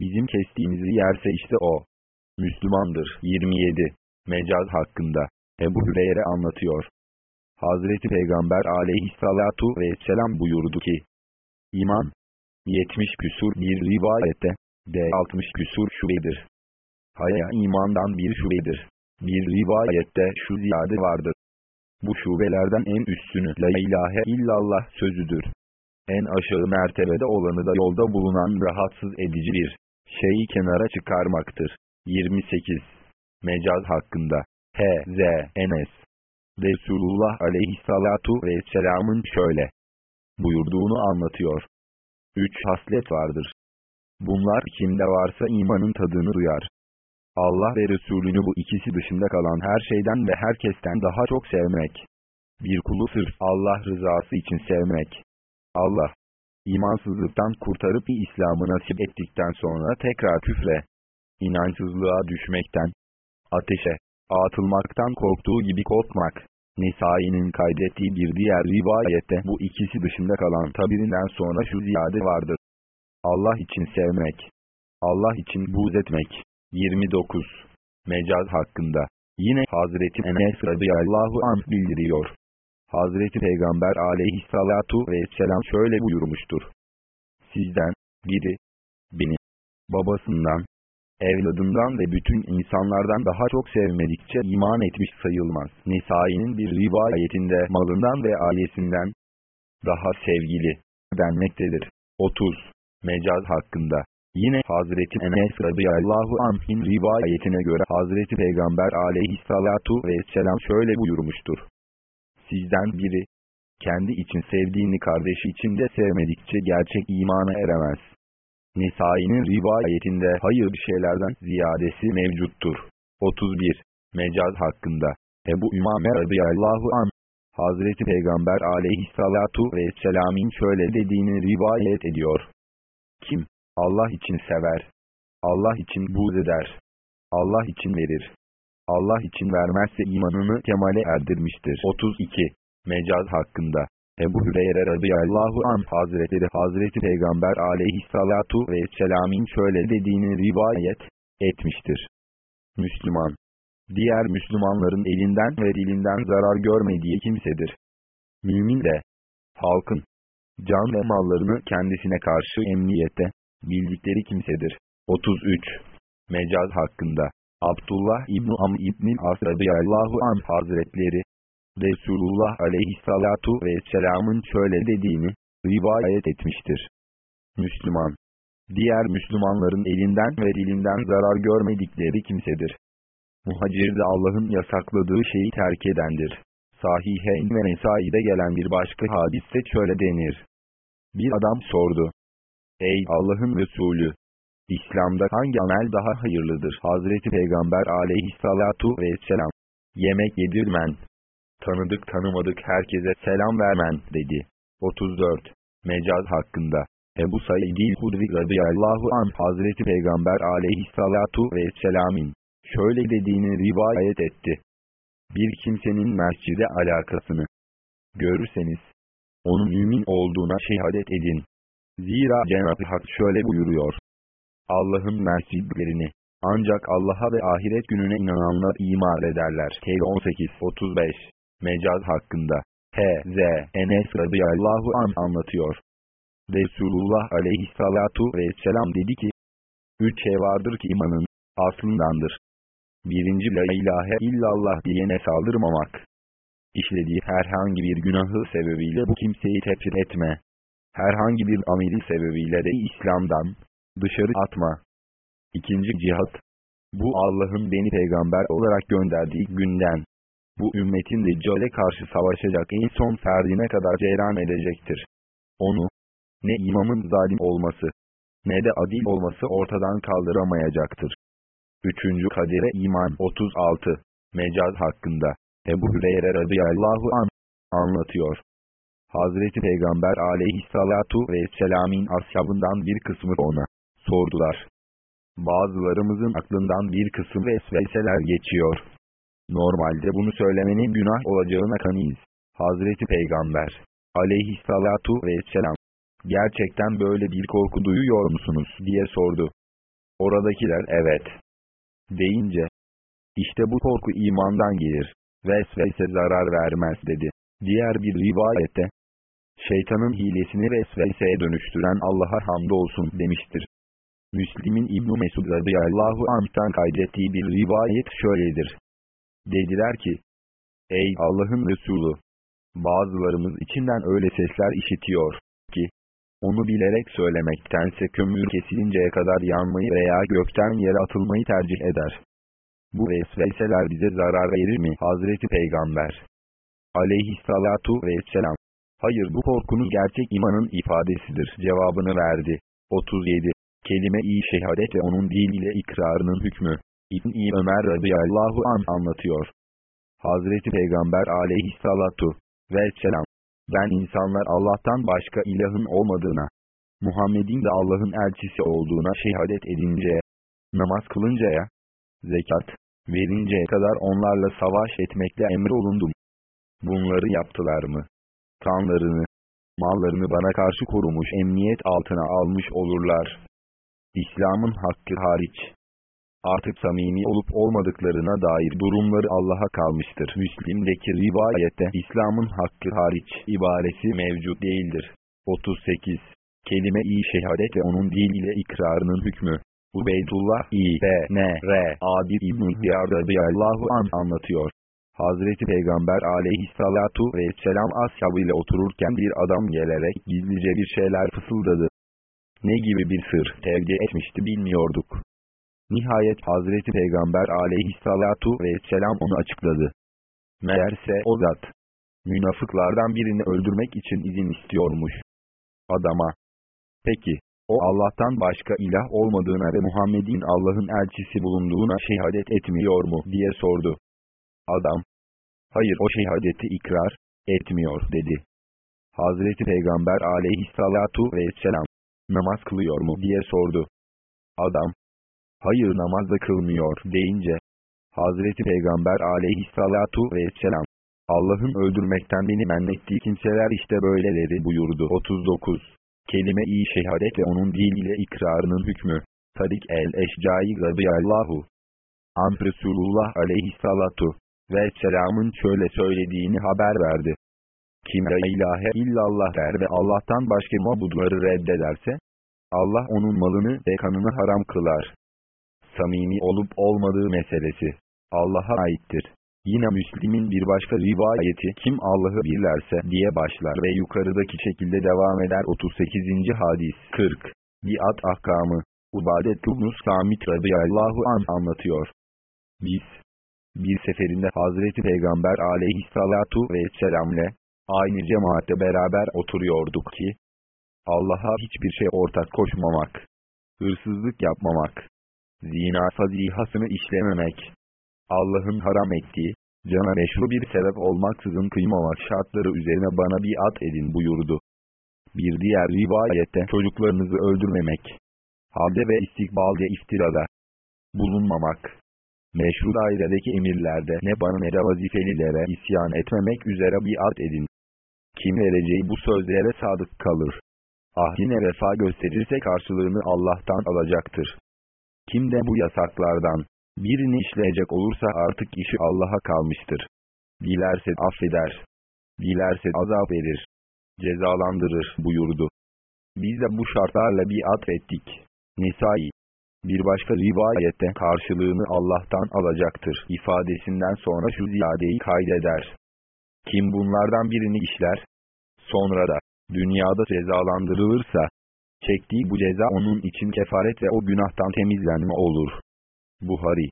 bizim kestiğimizi yerse işte o, Müslümandır. 27. Mecaz hakkında, Ebu Hüreyre anlatıyor. Hazreti Peygamber aleyhissalatu vesselam buyurdu ki, İman, 70 küsur bir rivayette, de 60 küsur şubedir. Haya imandan bir şubedir. Bir rivayette şu ziyade vardır. Bu şubelerden en üstünü La ilahe illallah sözüdür. En aşağı mertebede olanı da yolda bulunan rahatsız edici bir şeyi kenara çıkarmaktır. 28. Mecaz hakkında H.Z. Enes Resulullah aleyhissalatu vesselamın şöyle buyurduğunu anlatıyor. Üç haslet vardır. Bunlar kimde varsa imanın tadını duyar. Allah ve Resulünü bu ikisi dışında kalan her şeyden ve herkesten daha çok sevmek. Bir kulu sırf Allah rızası için sevmek. Allah, imansızlıktan kurtarıp İslam'ı nasip ettikten sonra tekrar küfre, inançsızlığa düşmekten, ateşe, atılmaktan korktuğu gibi korkmak. Nisai'nin kaydettiği bir diğer rivayette bu ikisi dışında kalan tabirinden sonra şu ziyade vardır. Allah için sevmek, Allah için buğz etmek. 29. Mecaz hakkında. Yine Hazreti Enes radıyallahu anh bildiriyor. Hazreti Peygamber aleyhissalatu vesselam şöyle buyurmuştur. Sizden, biri, beni, babasından, evladından ve bütün insanlardan daha çok sevmedikçe iman etmiş sayılmaz. Nisai'nin bir rivayetinde malından ve ailesinden daha sevgili denmektedir. 30. Mecaz hakkında Yine Hazreti Enes radıyallahu anh'in rivayetine göre Hazreti Peygamber aleyhissalatu vesselam şöyle buyurmuştur. Sizden biri, kendi için sevdiğini kardeşi için de sevmedikçe gerçek imana eremez. Nisai'nin rivayetinde hayır bir şeylerden ziyadesi mevcuttur. 31. Mecaz hakkında Ebu Ümame radıyallahu an Hazreti Peygamber aleyhissalatu vesselam'in şöyle dediğini rivayet ediyor. Kim, Allah için sever, Allah için buğz eder, Allah için verir, Allah için vermezse imanını kemale erdirmiştir. 32. Mecaz hakkında Ebu Hüreyre radıyallahu anh hazretleri Hazreti Peygamber aleyhissalatu vesselam'in şöyle dediğini rivayet etmiştir. Müslüman, diğer Müslümanların elinden ve dilinden zarar görmediği kimsedir. Mümin de, halkın, can ve mallarını kendisine karşı emniyette, bildikleri kimsedir. 33. Mecaz hakkında Abdullah İbn Am İbn As radıyallahu anh hazretleri, Resulullah aleyhissalatu vesselamın şöyle dediğini rivayet etmiştir. Müslüman, diğer Müslümanların elinden ve dilinden zarar görmedikleri kimsedir. Muhacir de Allah'ın yasakladığı şeyi terk edendir. Sahiheyn ve Nesai'de gelen bir başka hadiste şöyle denir. Bir adam sordu. Ey Allah'ın Resulü! İslam'da hangi amel daha hayırlıdır? Hazreti Peygamber aleyhissalatu vesselam. Yemek yedirmen. Tanıdık tanımadık herkese selam vermen dedi. 34. Mecaz hakkında. Ebu Said-i Hudri radıyallahu anh Hazreti Peygamber aleyhissalatu vesselam'in şöyle dediğini rivayet etti. Bir kimsenin mescide alakasını görürseniz, onun mümin olduğuna şehadet edin. Zira Cenab-ı Hak şöyle buyuruyor. Allah'ın mescidlerini, ancak Allah'a ve ahiret gününe inananlar imar ederler. K18-35 Mecaz hakkında H.Z. Enes radıyallahu an anlatıyor. Resulullah aleyhissalatu vesselam dedi ki, Üç şey vardır ki imanın aslındandır. Birinci la ilahe illallah diyene saldırmamak. İşlediği herhangi bir günahı sebebiyle bu kimseyi tepkir etme. Herhangi bir ameli sebebiyle de İslam'dan dışarı atma. İkinci cihat. Bu Allah'ın beni peygamber olarak gönderdiği günden. Bu ümmetin Deccal'e karşı savaşacak en son ferdine kadar cereyan edecektir. Onu, ne imamın zalim olması, ne de adil olması ortadan kaldıramayacaktır. Üçüncü kadere iman 36. Mecaz hakkında Ebu Hüreyre radıyallahu an anlatıyor. Hazreti Peygamber aleyhissalatu vesselam'in ashabından bir kısmı ona sordular. Bazılarımızın aklından bir kısım vesveseler geçiyor. Normalde bunu söylemenin günah olacağına kanıyız. Hazreti Peygamber aleyhissalatu vesselam gerçekten böyle bir korku duyuyor musunuz diye sordu. Oradakiler evet deyince, işte bu korku imandan gelir, vesvese zarar vermez dedi. Diğer bir rivayette, şeytanın hilesini vesveseye dönüştüren Allah'a hamdolsun demiştir. Müslim'in İbn-i Mesud radıyallahu anh'tan kaydettiği bir rivayet şöyledir. Dediler ki, Ey Allah'ın Resulü! Bazılarımız içinden öyle sesler işitiyor ki, onu bilerek söylemektense kömür kesilinceye kadar yanmayı veya gökten yere atılmayı tercih eder. Bu vesveseler bize zarar verir mi? Hazreti Peygamber aleyhissalatu vesselam. Hayır bu korkunuz gerçek imanın ifadesidir cevabını verdi. 37. Kelime-i şehadet ve onun dil ile ikrarının hükmü. İbn-i Ömer radıyallahu an anlatıyor. Hazreti Peygamber aleyhissalatu vesselam ben insanlar Allah'tan başka ilahın olmadığına, Muhammed'in de Allah'ın elçisi olduğuna şehadet edinceye, namaz kılıncaya, zekat verinceye kadar onlarla savaş etmekle emrolundum. Bunları yaptılar mı? Kanlarını, mallarını bana karşı korumuş emniyet altına almış olurlar. İslam'ın hakkı hariç, artık samimi olup olmadıklarına dair durumları Allah'a kalmıştır. Müslim'deki rivayette İslam'ın hakkı hariç ibaresi mevcut değildir. 38. Kelime-i şehadet ve onun dil ile ikrarının hükmü. Ubeydullah İ.B.N. R. Adil İbn-i radıyallahu an anlatıyor. Hazreti Peygamber aleyhissalatu vesselam ashabıyla otururken bir adam gelerek gizlice bir şeyler fısıldadı. ne gibi bir sır tevdi etmişti bilmiyorduk. Nihayet Hazreti Peygamber aleyhissalatu vesselam onu açıkladı. Meğerse o zat, münafıklardan birini öldürmek için izin istiyormuş. Adama, peki, o Allah'tan başka ilah olmadığına ve Muhammed'in Allah'ın elçisi bulunduğuna şehadet etmiyor mu diye sordu. Adam, hayır o şehadeti ikrar etmiyor dedi. Hazreti Peygamber aleyhissalatu vesselam, namaz kılıyor mu diye sordu. Adam, hayır namazda kılmıyor deyince, Hazreti Peygamber aleyhissalatu vesselam, Allah'ın öldürmekten beni men ettiği kimseler işte böyleleri buyurdu. 39. Kelime-i şehadet ve onun dil ile ikrarının hükmü. Tarik el-Eşcai radıyallahu. An Resulullah aleyhissalatu ve selamın şöyle söylediğini haber verdi. Kim la ilahe illallah der ve Allah'tan başka mabudları reddederse, Allah onun malını ve kanını haram kılar. Samimi olup olmadığı meselesi, Allah'a aittir. Yine Müslim'in bir başka rivayeti kim Allah'ı birlerse diye başlar ve yukarıdaki şekilde devam eder 38. hadis 40. Biat ahkamı Ubadet ibn Samit radıyallahu an anlatıyor. Biz, bir seferinde Hazreti Peygamber aleyhissalatu vesselamle, aynı cemaatte beraber oturuyorduk ki, Allah'a hiçbir şey ortak koşmamak, hırsızlık yapmamak, zina fazihasını işlememek, Allah'ın haram ettiği, cana meşru bir sebep olmaksızın kıymamak şartları üzerine bana bir at edin buyurdu. Bir diğer rivayette çocuklarınızı öldürmemek, halde ve istikbalde iftirada bulunmamak, meşru dairedeki emirlerde ne bana ne de vazifelilere isyan etmemek üzere bir at edin. Kim vereceği bu sözlere sadık kalır. Ahdine vefa gösterirse karşılığını Allah'tan alacaktır. Kim de bu yasaklardan, Birini işleyecek olursa artık işi Allah'a kalmıştır. Dilerse affeder. Dilerse azap verir. Cezalandırır buyurdu. Biz de bu şartlarla bir at ettik. Nisai. Bir başka rivayette karşılığını Allah'tan alacaktır ifadesinden sonra şu ziyadeyi kaydeder. Kim bunlardan birini işler, sonra da dünyada cezalandırılırsa, çektiği bu ceza onun için kefaret ve o günahtan temizlenme olur. Buhari,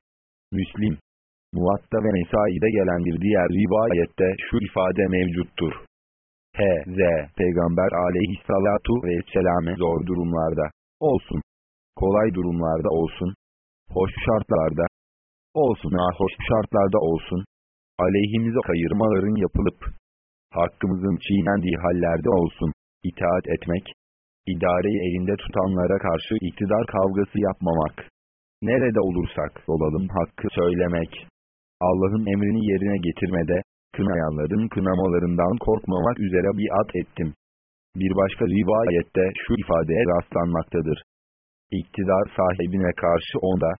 Müslim, Muvatta ve Nesai'de gelen bir diğer rivayette şu ifade mevcuttur. H.Z. Peygamber aleyhissalatu vesselame zor durumlarda olsun, kolay durumlarda olsun, hoş şartlarda olsun hoş şartlarda olsun, aleyhimize kayırmaların yapılıp, hakkımızın çiğnendiği hallerde olsun, itaat etmek, idareyi elinde tutanlara karşı iktidar kavgası yapmamak, Nerede olursak olalım hakkı söylemek. Allah'ın emrini yerine getirmede, kınayanların kınamalarından korkmamak üzere bir at ettim. Bir başka rivayette şu ifadeye rastlanmaktadır. İktidar sahibine karşı onda,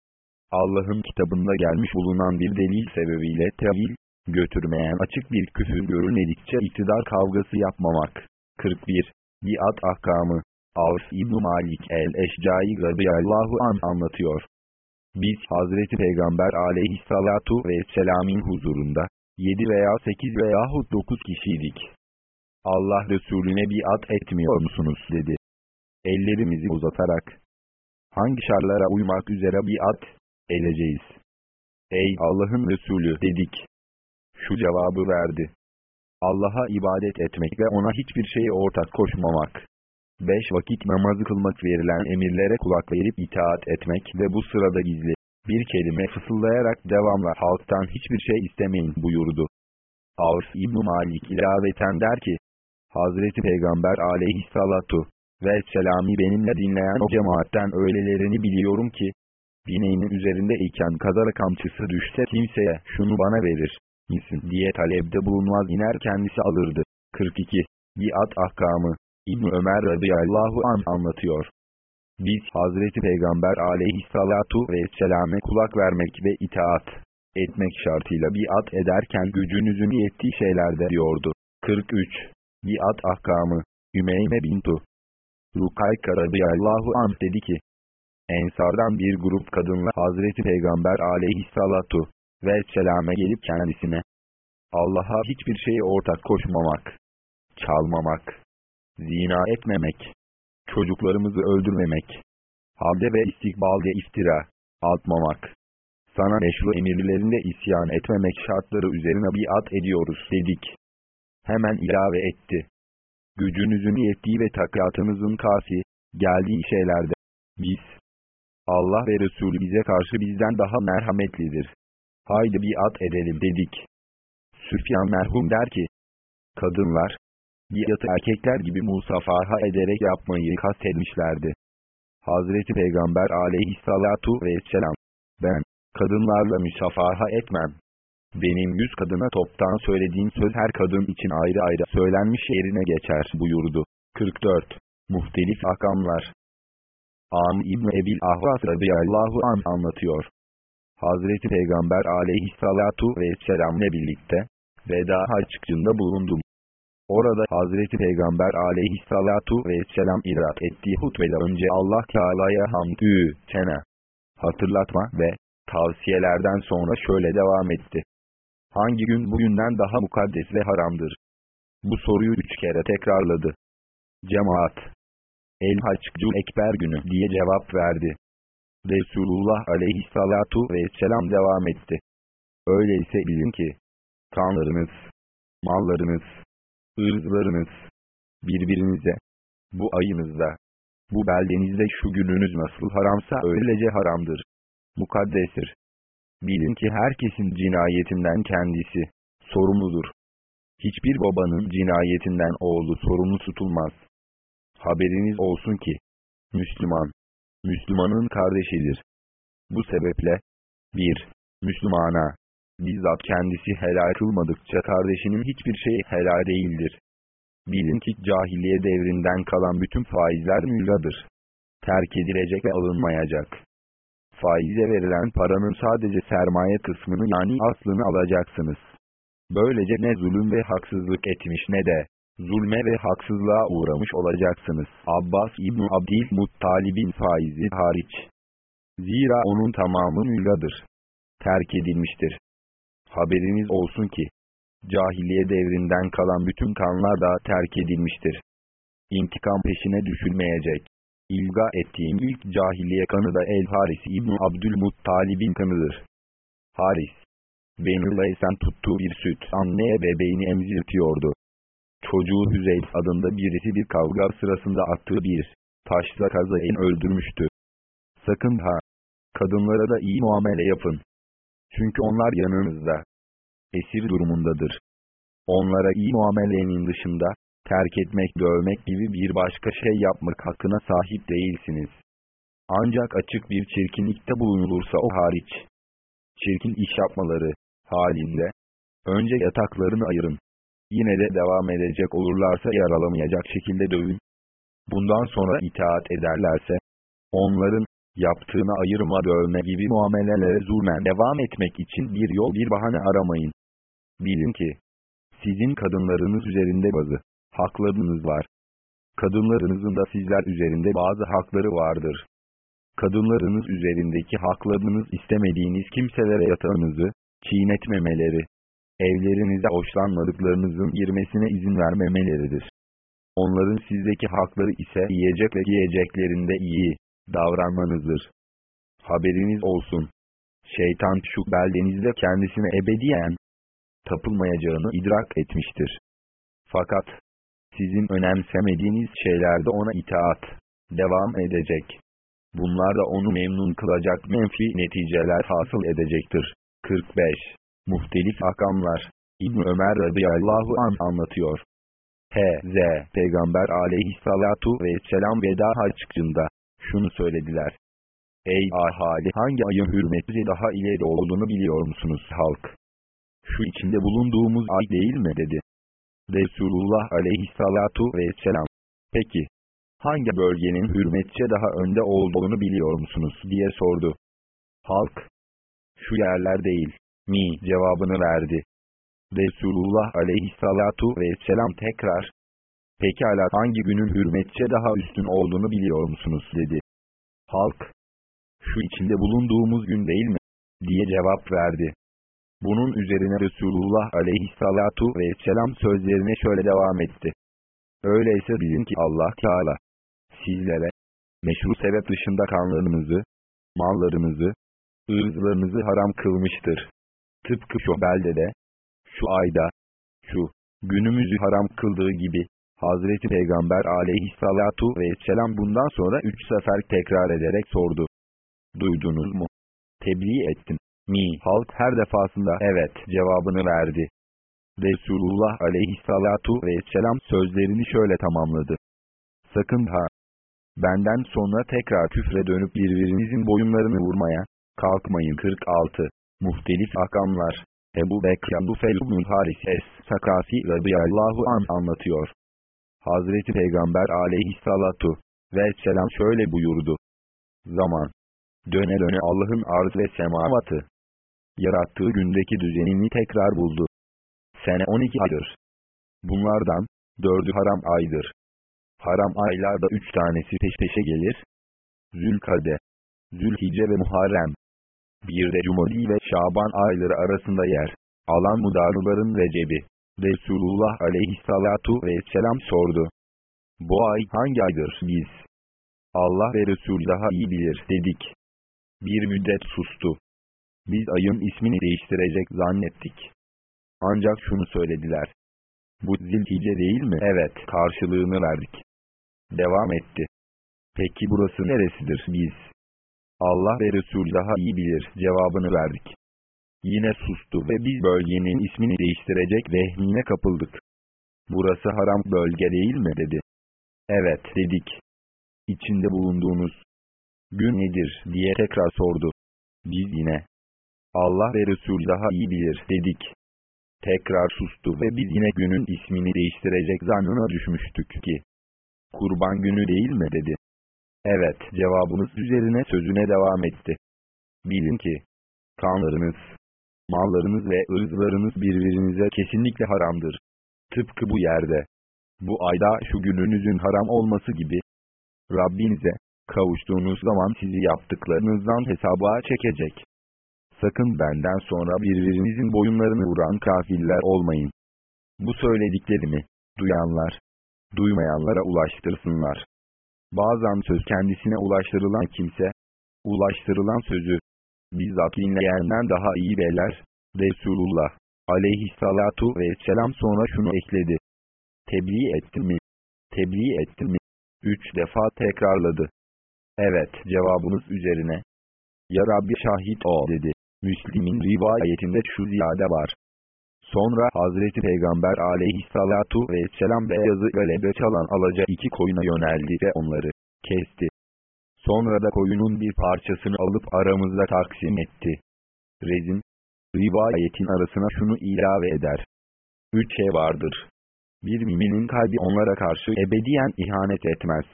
Allah'ın kitabında gelmiş bulunan bir delil sebebiyle tevil, götürmeyen açık bir küfür görülmedikçe iktidar kavgası yapmamak. 41. Biat ahkamı Avs İbn Malik el-Eşcai radıyallahu an anlatıyor. Biz Hazreti Peygamber aleyhissalatu vesselam'in huzurunda 7 veya 8 veyahut 9 kişiydik. Allah Resulüne bir at etmiyor musunuz dedi. Ellerimizi uzatarak. Hangi şartlara uymak üzere bir at eleceğiz. Ey Allah'ın Resulü dedik. Şu cevabı verdi. Allah'a ibadet etmek ve ona hiçbir şeye ortak koşmamak beş vakit namazı kılmak verilen emirlere kulak verip itaat etmek ve bu sırada gizli bir kelime fısıldayarak devamla halktan hiçbir şey istemeyin buyurdu. Avs İbn Malik ilaveten der ki, Hazreti Peygamber aleyhissalatu ve selami benimle dinleyen o cemaatten öylelerini biliyorum ki, bineğinin üzerinde iken kazara kamçısı düşse kimseye şunu bana verir misin diye talepte bulunmaz iner kendisi alırdı. 42. Biat ahkamı İbn Ömer radıyallahu an anlatıyor. Biz Hazreti Peygamber aleyhissalatu vesselame kulak vermek ve itaat etmek şartıyla biat ederken gücünüzün yettiği şeylerde diyordu. 43. Biat ahkamı Ümeyme bintu Rukayka radıyallahu an dedi ki Ensardan bir grup kadınla Hazreti Peygamber aleyhissalatu vesselame gelip kendisine Allah'a hiçbir şeye ortak koşmamak, çalmamak, zina etmemek, çocuklarımızı öldürmemek, halde ve istikbalde iftira, atmamak, sana meşru emirlerinde isyan etmemek şartları üzerine biat ediyoruz dedik. Hemen ilave etti. Gücünüzün yettiği ve takatınızın kafi, geldiği şeylerde, biz, Allah ve Resulü bize karşı bizden daha merhametlidir. Haydi biat edelim dedik. Süfyan merhum der ki, kadınlar, biatı erkekler gibi musafaha ederek yapmayı kastedmişlerdi. Hazreti Peygamber aleyhissalatu vesselam, ben, kadınlarla müsafaha etmem. Benim yüz kadına toptan söylediğim söz her kadın için ayrı ayrı söylenmiş yerine geçer buyurdu. 44. Muhtelif akamlar Am İbni Ebil Ahvas radıyallahu an anlatıyor. Hazreti Peygamber aleyhissalatu vesselam'le birlikte veda haccında bulundum. Orada Hazreti Peygamber aleyhissalatu vesselam irat ettiği hutbede önce Allah Teala'ya hamdü, tena, hatırlatma ve tavsiyelerden sonra şöyle devam etti. Hangi gün bugünden daha mukaddes ve haramdır? Bu soruyu üç kere tekrarladı. Cemaat. El-Haccül Ekber günü diye cevap verdi. Resulullah aleyhissalatu vesselam devam etti. Öyleyse bilin ki, kanlarınız, mallarınız, ırzlarınız, birbirinize, bu ayınızda, bu beldenizde şu gününüz nasıl haramsa öylece haramdır. Mukaddestir. Bilin ki herkesin cinayetinden kendisi sorumludur. Hiçbir babanın cinayetinden oğlu sorumlu tutulmaz. Haberiniz olsun ki, Müslüman, Müslümanın kardeşidir. Bu sebeple, 1. Müslümana, bizzat kendisi helal kılmadıkça kardeşinin hiçbir şey helal değildir. Bilin ki cahiliye devrinden kalan bütün faizler mülladır. Terk edilecek ve alınmayacak. Faize verilen paranın sadece sermaye kısmını yani aslını alacaksınız. Böylece ne zulüm ve haksızlık etmiş ne de zulme ve haksızlığa uğramış olacaksınız. Abbas İbn Abdil Muttalib'in faizi hariç. Zira onun tamamı mülladır. Terk edilmiştir. Haberiniz olsun ki, cahiliye devrinden kalan bütün kanlar da terk edilmiştir. İntikam peşine düşülmeyecek. İlga ettiğim ilk cahiliye kanı da El Haris İbn Abdülmuttalib'in kanıdır. Haris, Benül Leysen tuttuğu bir süt anneye bebeğini emzirtiyordu. Çocuğu Hüzeyl adında birisi bir kavga sırasında attığı bir taşla kazayın öldürmüştü. Sakın ha! Kadınlara da iyi muamele yapın. Çünkü onlar yanınızda. Esir durumundadır. Onlara iyi muamelenin dışında, terk etmek, dövmek gibi bir başka şey yapmak hakkına sahip değilsiniz. Ancak açık bir çirkinlikte bulunulursa o hariç. Çirkin iş yapmaları halinde, önce yataklarını ayırın. Yine de devam edecek olurlarsa yaralamayacak şekilde dövün. Bundan sonra itaat ederlerse, onların, yaptığına ayırma dövme gibi muamelelere zulmen devam etmek için bir yol bir bahane aramayın. Bilin ki, sizin kadınlarınız üzerinde bazı haklarınız var. Kadınlarınızın da sizler üzerinde bazı hakları vardır. Kadınlarınız üzerindeki haklarınız istemediğiniz kimselere yatağınızı, çiğnetmemeleri, evlerinize hoşlanmadıklarınızın girmesine izin vermemeleridir. Onların sizdeki hakları ise yiyecek ve giyeceklerinde iyi davranmanızdır. Haberiniz olsun. Şeytan şu beldenizde kendisine ebediyen tapılmayacağını idrak etmiştir. Fakat sizin önemsemediğiniz şeylerde ona itaat devam edecek. Bunlar da onu memnun kılacak menfi neticeler hasıl edecektir. 45. Muhtelif akamlar İbn Ömer radıyallahu an anlatıyor. H.Z. Peygamber aleyhissalatu vesselam veda haccında şunu söylediler. Ey ahali hangi ayın hürmeti daha ileri olduğunu biliyor musunuz halk? Şu içinde bulunduğumuz ay değil mi dedi. Resulullah aleyhissalatu vesselam. Peki, hangi bölgenin hürmetçe daha önde olduğunu biliyor musunuz diye sordu. Halk, şu yerler değil, mi cevabını verdi. Resulullah aleyhissalatu vesselam tekrar, pekala hangi günün hürmetçe daha üstün olduğunu biliyor musunuz dedi. Halk, şu içinde bulunduğumuz gün değil mi? diye cevap verdi. Bunun üzerine Resulullah aleyhissalatu vesselam sözlerine şöyle devam etti. Öyleyse bilin ki Allah Teala, sizlere, meşru sebep dışında kanlarınızı, mallarınızı, ırzlarınızı haram kılmıştır. Tıpkı şu beldede, şu ayda, şu günümüzü haram kıldığı gibi, Hazreti Peygamber aleyhissalatu vesselam bundan sonra üç sefer tekrar ederek sordu. Duydunuz mu? Tebliğ ettim. Mi? Halk her defasında evet cevabını verdi. Resulullah aleyhissalatu vesselam sözlerini şöyle tamamladı. Sakın ha! Benden sonra tekrar küfre dönüp birbirinizin boyunlarını vurmaya kalkmayın. 46. Muhtelif akamlar Ebu Bekr Nufel ibn Haris Es-Sakafi radıyallahu an anlatıyor. Hazreti Peygamber aleyhissalatu vesselam şöyle buyurdu. Zaman. Döne döne Allah'ın arz ve semavatı. Yarattığı gündeki düzenini tekrar buldu. Sene 12 aydır. Bunlardan, dördü haram aydır. Haram aylarda üç tanesi peş peşe gelir. Zülkade, Zülhice ve Muharrem. Bir de Cumali ve Şaban ayları arasında yer. Alan mudarıların Recebi. Resulullah aleyhissalatu vesselam sordu. Bu ay hangi aydır biz? Allah ve Resul daha iyi bilir dedik. Bir müddet sustu. Biz ayın ismini değiştirecek zannettik. Ancak şunu söylediler. Bu zilhice değil mi? Evet karşılığını verdik. Devam etti. Peki burası neresidir biz? Allah ve Resul daha iyi bilir cevabını verdik. Yine sustu ve biz bölgenin ismini değiştirecek vehmine kapıldık. Burası haram bölge değil mi dedi. Evet dedik. İçinde bulunduğunuz gün nedir diye tekrar sordu. Biz yine Allah ve Resul daha iyi bilir dedik. Tekrar sustu ve biz yine günün ismini değiştirecek zannına düşmüştük ki. Kurban günü değil mi dedi. Evet cevabınız üzerine sözüne devam etti. Bilin ki, kanlarınız, mallarınız ve ırzlarınız birbirinize kesinlikle haramdır. Tıpkı bu yerde, bu ayda şu gününüzün haram olması gibi, Rabbinize, kavuştuğunuz zaman sizi yaptıklarınızdan hesaba çekecek. Sakın benden sonra birbirinizin boyunlarını vuran kafirler olmayın. Bu söylediklerimi, duyanlar, duymayanlara ulaştırsınlar. Bazen söz kendisine ulaştırılan kimse, ulaştırılan sözü, bizzat dinleyenden daha iyi beler. Resulullah aleyhissalatu vesselam sonra şunu ekledi. Tebliğ ettim mi? Tebliğ ettim mi? Üç defa tekrarladı. Evet cevabınız üzerine. Ya Rabbi şahit ol dedi. Müslim'in rivayetinde şu ziyade var. Sonra Hazreti Peygamber aleyhissalatu vesselam beyazı galebe çalan alaca iki koyuna yöneldi ve onları kesti. Sonra da koyunun bir parçasını alıp aramızda taksim etti. Rezin, rivayetin arasına şunu ilave eder. Üç şey vardır. Bir müminin kalbi onlara karşı ebediyen ihanet etmez.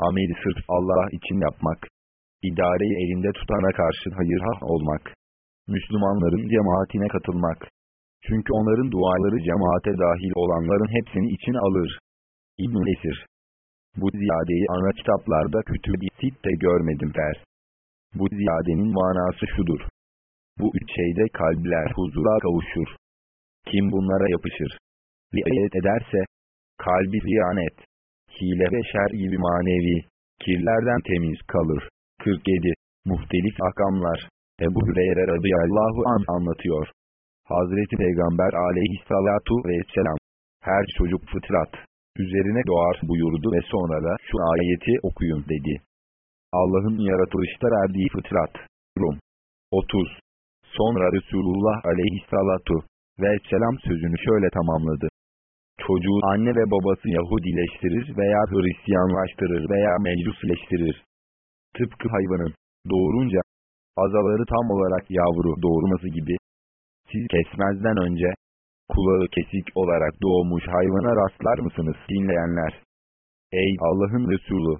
Ameli sırf Allah için yapmak. İdareyi elinde tutana karşı hayırhah olmak. Müslümanların cemaatine katılmak. Çünkü onların duaları cemaate dahil olanların hepsini içine alır. ibn Esir Bu ziyadeyi ana kitaplarda kötü bir sitte görmedim der. Bu ziyadenin manası şudur. Bu üç şeyde kalpler huzura kavuşur. Kim bunlara yapışır? Riayet ederse, kalbi riyanet, hile ve şer gibi manevi, kirlerden temiz kalır. 47. Muhtelif akamlar Ebu Hüreyre radıyallahu an anlatıyor. Hazreti Peygamber aleyhissalatu vesselam, her çocuk fıtrat, üzerine doğar buyurdu ve sonra da şu ayeti okuyun dedi. Allah'ın yaratılışta verdiği fıtrat. Rum 30. Sonra Resulullah aleyhissalatu vesselam sözünü şöyle tamamladı. Çocuğu anne ve babası Yahudileştirir veya Hristiyanlaştırır veya mecusleştirir. Tıpkı hayvanın doğurunca azaları tam olarak yavru doğurması gibi. Siz kesmezden önce kulağı kesik olarak doğmuş hayvana rastlar mısınız dinleyenler? Ey Allah'ın Resulü!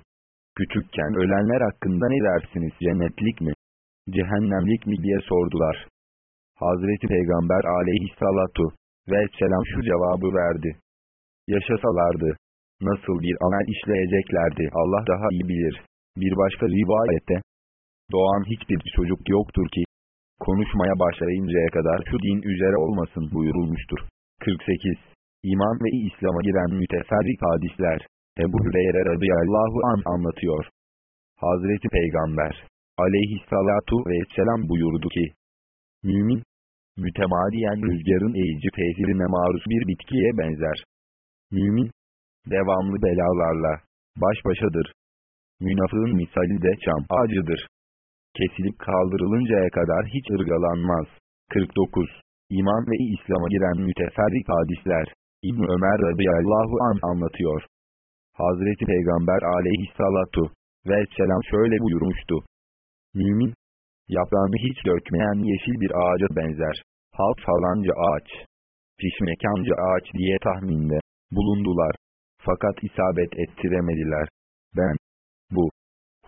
Küçükken ölenler hakkında ne dersiniz cennetlik mi? Cehennemlik mi diye sordular. Hazreti Peygamber aleyhissalatu vesselam şu cevabı verdi. Yaşasalardı, nasıl bir amel işleyeceklerdi Allah daha iyi bilir. Bir başka rivayette, doğan hiçbir çocuk yoktur ki, konuşmaya başlayıncaya kadar şu din üzere olmasın buyurulmuştur. 48. İman ve İslam'a giren müteferrik hadisler Ebu Hüreyre radıyallahu an anlatıyor. Hazreti Peygamber aleyhissalatu vesselam buyurdu ki, Mümin, mütemadiyen rüzgarın eğici tesirine maruz bir bitkiye benzer. Mümin, devamlı belalarla baş başadır. Münafığın misali de çam ağacıdır. Kesilip kaldırılıncaya kadar hiç ırgalanmaz. 49. İman ve İslam'a giren müteferrik hadisler. İbn Ömer radıyallahu an anlatıyor. Hazreti Peygamber aleyhissalatu vesselam şöyle buyurmuştu. Mümin, yaprağını hiç dökmeyen yeşil bir ağaca benzer. Halk falanca ağaç, pişmekanca ağaç diye tahminde bulundular. Fakat isabet ettiremediler. Ben, bu,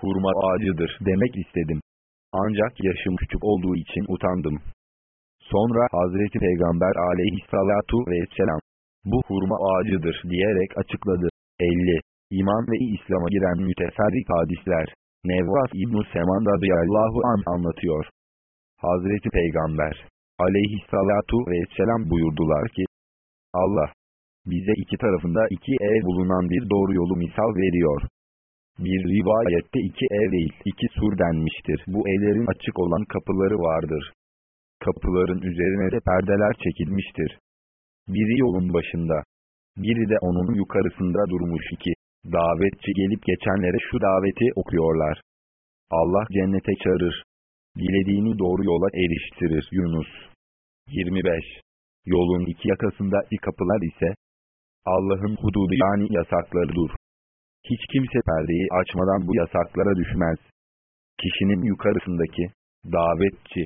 hurma ağacıdır demek istedim. Ancak yaşım küçük olduğu için utandım. Sonra Hazreti Peygamber aleyhissalatu vesselam, bu hurma ağacıdır diyerek açıkladı. 50. İman ve İslam'a giren müteferrik hadisler. Nevvas İbn-i Seman radıyallahu an anlatıyor. Hazreti Peygamber aleyhissalatu vesselam buyurdular ki, Allah, bize iki tarafında iki ev bulunan bir doğru yolu misal veriyor. Bir rivayette iki ev değil iki sur denmiştir. Bu evlerin açık olan kapıları vardır. Kapıların üzerine de perdeler çekilmiştir. Biri yolun başında, biri de onun yukarısında durmuş iki. Davetçi gelip geçenlere şu daveti okuyorlar. Allah cennete çağırır. Dilediğini doğru yola eriştirir. Yunus 25. Yolun iki yakasında iki kapılar ise Allah'ın hududu yani yasaklarıdır. Hiç kimse perdeyi açmadan bu yasaklara düşmez. Kişinin yukarısındaki davetçi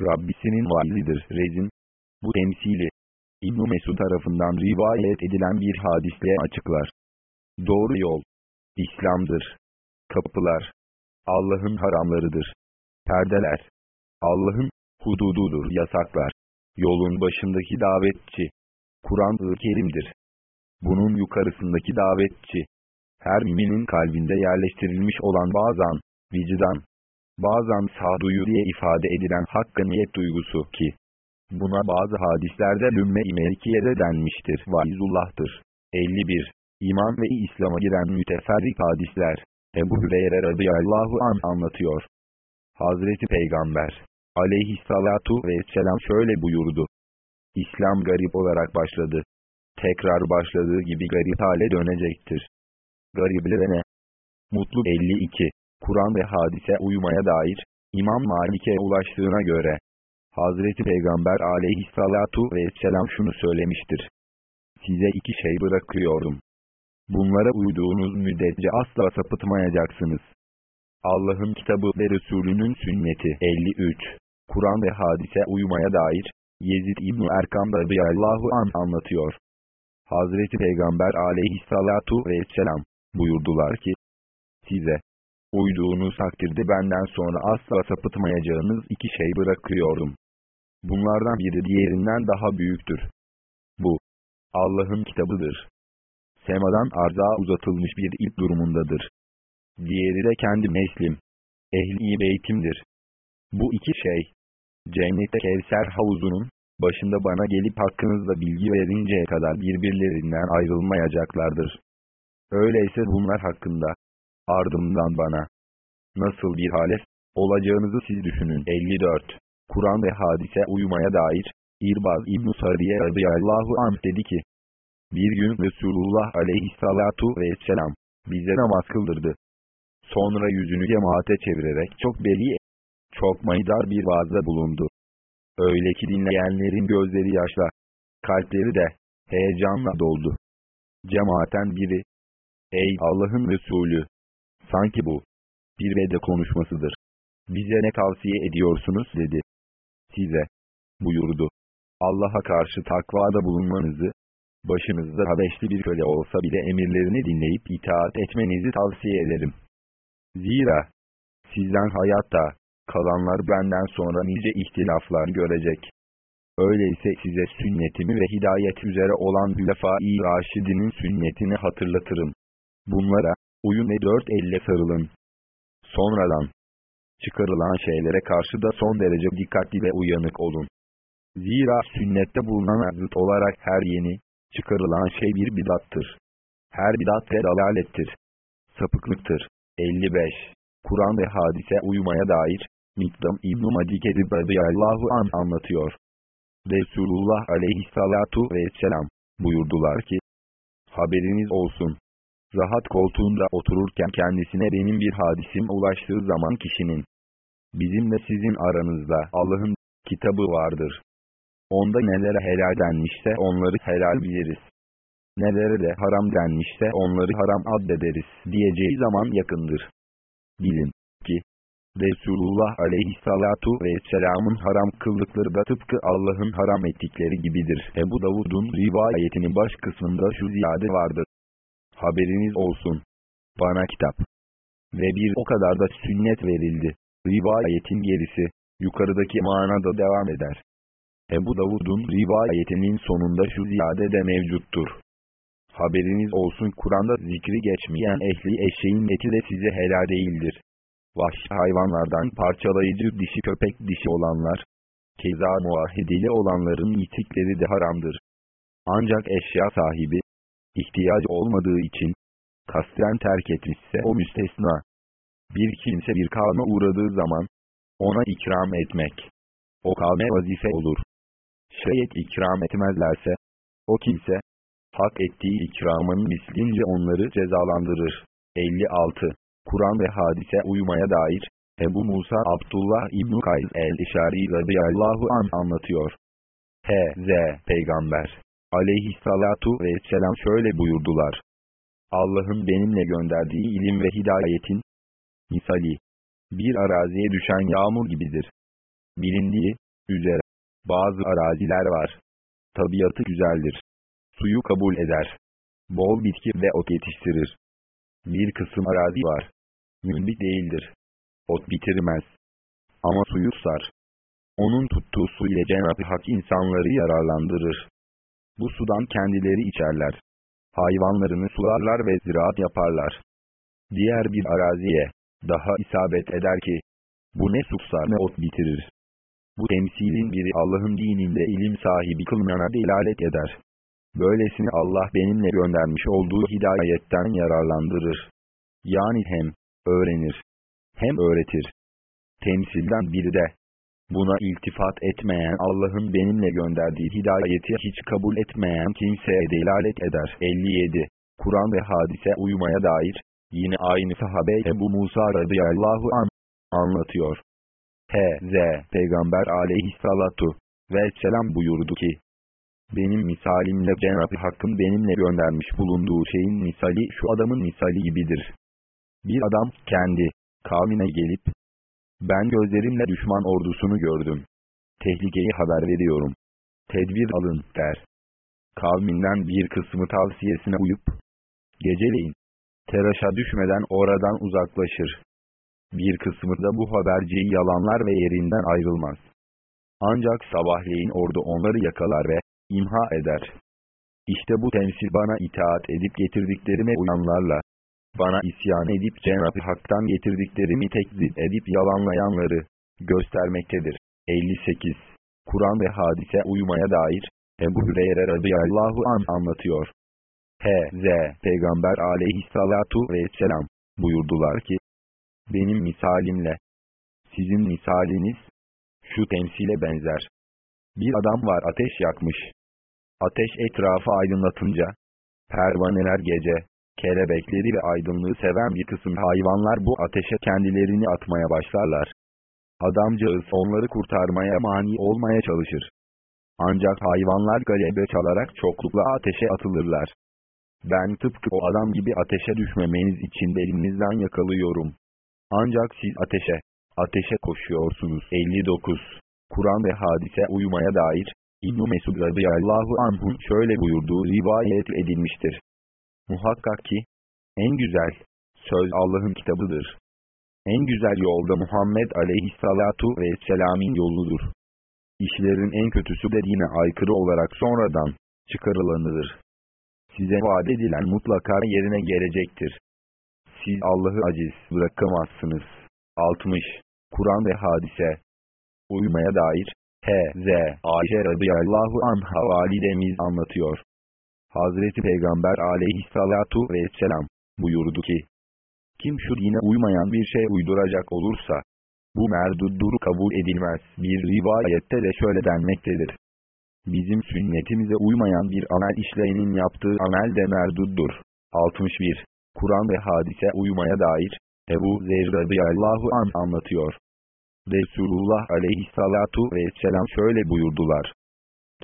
Rabbisinin validir rezin. Bu temsili İbn Mesud tarafından rivayet edilen bir hadisle açıklar. Doğru yol İslam'dır. Kapılar Allah'ın haramlarıdır. Perdeler Allah'ın hudududur yasaklar. Yolun başındaki davetçi Kur'an-ı Kerim'dir. Bunun yukarısındaki davetçi her müminin kalbinde yerleştirilmiş olan bazen vicdan, bazen sağduyu diye ifade edilen hakkaniyet duygusu ki, buna bazı hadislerde lümme-i melkiye denmiştir. Vaizullah'tır. 51. İman ve İslam'a giren müteferrik hadisler. Ebu Hüreyre radıyallahu an anlatıyor. Hazreti Peygamber aleyhissalatu vesselam şöyle buyurdu. İslam garip olarak başladı. Tekrar başladığı gibi garip hale dönecektir. Gariblere Mutlu 52. Kur'an ve hadise uymaya dair, İmam Malik'e ulaştığına göre, Hazreti Peygamber aleyhissalatu vesselam şunu söylemiştir. Size iki şey bırakıyordum. Bunlara uyduğunuz müddetçe asla sapıtmayacaksınız. Allah'ın kitabı ve Resulünün sünneti 53. Kur'an ve hadise uymaya dair, Yezid İbni Erkam radıyallahu an anlatıyor. Hazreti Peygamber aleyhissalatu vesselam, buyurdular ki, size, uyduğunuz takdirde benden sonra asla sapıtmayacağınız iki şey bırakıyorum. Bunlardan biri diğerinden daha büyüktür. Bu, Allah'ın kitabıdır. Semadan arza uzatılmış bir ip durumundadır. Diğeri de kendi meslim, ehli beytimdir. Bu iki şey, cennette Kevser havuzunun, başında bana gelip hakkınızda bilgi verinceye kadar birbirlerinden ayrılmayacaklardır. Öyleyse bunlar hakkında, ardımdan bana, nasıl bir halet, olacağınızı siz düşünün. 54. Kur'an ve hadise uymaya dair, İrbaz İbn-i Sariye radıyallahu anh dedi ki, bir gün Resulullah aleyhissalatu vesselam, bize namaz kıldırdı. Sonra yüzünü cemaate çevirerek çok beli, çok maydar bir vaazda bulundu. Öyle ki dinleyenlerin gözleri yaşla, kalpleri de heyecanla doldu. Cemaaten biri, Ey Allah'ın Resulü! Sanki bu, bir vede konuşmasıdır. Bize ne tavsiye ediyorsunuz dedi. Size, buyurdu. Allah'a karşı takvada bulunmanızı, başınızda Habeşli bir köle olsa bile emirlerini dinleyip itaat etmenizi tavsiye ederim. Zira, sizden hayatta, kalanlar benden sonra nice ihtilaflar görecek. Öyleyse size sünnetimi ve hidayet üzere olan Hülefai Raşidinin sünnetini hatırlatırım. Bunlara, uyun ve dört elle sarılın. Sonradan, çıkarılan şeylere karşı da son derece dikkatli ve uyanık olun. Zira sünnette bulunan zıt olarak her yeni, çıkarılan şey bir bidattır. Her bidat ve dalalettir. Sapıklıktır. 55. Kur'an ve hadise uymaya dair, Mikdam İbn-i Madikedi radıyallahu an anlatıyor. Resulullah aleyhissalatu vesselam buyurdular ki, Haberiniz olsun. Rahat koltuğunda otururken kendisine benim bir hadisim ulaştığı zaman kişinin, bizimle sizin aranızda Allah'ın kitabı vardır. Onda nelere helal denmişse onları helal biliriz. Nelere de haram denmişse onları haram addederiz diyeceği zaman yakındır. Bilin ki, Resulullah aleyhissalatu vesselamın haram kıldıkları da tıpkı Allah'ın haram ettikleri gibidir. Ebu Davud'un rivayetinin baş kısmında şu ziyade vardır. Haberiniz olsun. Bana kitap. Ve bir o kadar da sünnet verildi. Rivayetin gerisi, yukarıdaki manada devam eder. Ebu Davud'un rivayetinin sonunda şu ziyade de mevcuttur. Haberiniz olsun Kur'an'da zikri geçmeyen ehli eşeğin eti de size helal değildir. Vahşi hayvanlardan parçalayıcı dişi köpek dişi olanlar, keza muahideli olanların yitikleri de haramdır. Ancak eşya sahibi, ihtiyacı olmadığı için, kasten terk etmişse o müstesna. Bir kimse bir kavme uğradığı zaman, ona ikram etmek. O kavme vazife olur. Şayet ikram etmezlerse, o kimse, hak ettiği ikramın mislince onları cezalandırır. 56. Kur'an ve hadise uymaya dair, Ebu Musa Abdullah İbn Kays el-İşari radıyallahu an anlatıyor. H.Z. Peygamber aleyhissalatu vesselam şöyle buyurdular. Allah'ın benimle gönderdiği ilim ve hidayetin misali bir araziye düşen yağmur gibidir. Bilindiği üzere bazı araziler var. Tabiatı güzeldir. Suyu kabul eder. Bol bitki ve ot yetiştirir. Bir kısım arazi var. Mümbit değildir. Ot bitirmez. Ama suyu sar. Onun tuttuğu su ile Cenab-ı Hak insanları yararlandırır. Bu sudan kendileri içerler. Hayvanlarını sularlar ve ziraat yaparlar. Diğer bir araziye, daha isabet eder ki, bu ne susar ne ot bitirir. Bu temsilin biri Allah'ın dininde ilim sahibi kılınana delalet eder. Böylesini Allah benimle göndermiş olduğu hidayetten yararlandırır. Yani hem öğrenir, hem öğretir. Temsilden biri de, buna iltifat etmeyen Allah'ın benimle gönderdiği hidayeti hiç kabul etmeyen kimseye delalet eder. 57. Kur'an ve hadise uymaya dair, yine aynı sahabe Ebu Musa radıyallahu an anlatıyor. H.Z. Peygamber aleyhissalatu vesselam buyurdu ki, benim misalimle Cenab-ı Hakk'ın benimle göndermiş bulunduğu şeyin misali şu adamın misali gibidir. Bir adam kendi kavmine gelip, ben gözlerimle düşman ordusunu gördüm. Tehlikeyi haber veriyorum. Tedbir alın der. Kavminden bir kısmı tavsiyesine uyup, geceleyin, teraşa düşmeden oradan uzaklaşır. Bir kısmı da bu haberciyi yalanlar ve yerinden ayrılmaz. Ancak sabahleyin ordu onları yakalar ve imha eder. İşte bu temsil bana itaat edip getirdiklerime uyanlarla, bana isyan edip Cenab-ı Hak'tan getirdiklerimi tekzip edip yalanlayanları göstermektedir. 58. Kur'an ve hadise uymaya dair, Ebu Hüreyre radıyallahu an anlatıyor. H.Z. Peygamber aleyhissalatu vesselam buyurdular ki, benim misalimle, sizin misaliniz, şu temsile benzer. Bir adam var ateş yakmış. Ateş etrafı aydınlatınca, pervaneler gece, kelebekleri ve aydınlığı seven bir kısım hayvanlar bu ateşe kendilerini atmaya başlarlar. Adamcağız onları kurtarmaya mani olmaya çalışır. Ancak hayvanlar galebe çalarak çoklukla ateşe atılırlar. Ben tıpkı o adam gibi ateşe düşmemeniz için elinizden yakalıyorum. Ancak siz ateşe, ateşe koşuyorsunuz. 59. Kur'an ve hadise uymaya dair, İbn-i Mesud radıyallahu anh'un şöyle buyurduğu rivayet edilmiştir. Muhakkak ki, en güzel, söz Allah'ın kitabıdır. En güzel yolda Muhammed aleyhissalatu vesselam'in yoludur. İşlerin en kötüsü de dine aykırı olarak sonradan çıkarılanıdır. Size vaat edilen mutlaka yerine gelecektir. Siz Allah'ı aciz bırakamazsınız. 60. Kur'an ve hadise Uymaya dair H.Z. Ayşe radıyallahu anha validemiz anlatıyor. Hazreti Peygamber aleyhissalatu vesselam buyurdu ki, kim şu dine uymayan bir şey uyduracak olursa, bu merduddur kabul edilmez. Bir rivayette de şöyle denmektedir. Bizim sünnetimize uymayan bir amel işleyenin yaptığı amel de merduddur. 61. Kur'an ve hadise uymaya dair, Ebu Zer radıyallahu an anlatıyor. Resulullah aleyhissalatu vesselam şöyle buyurdular.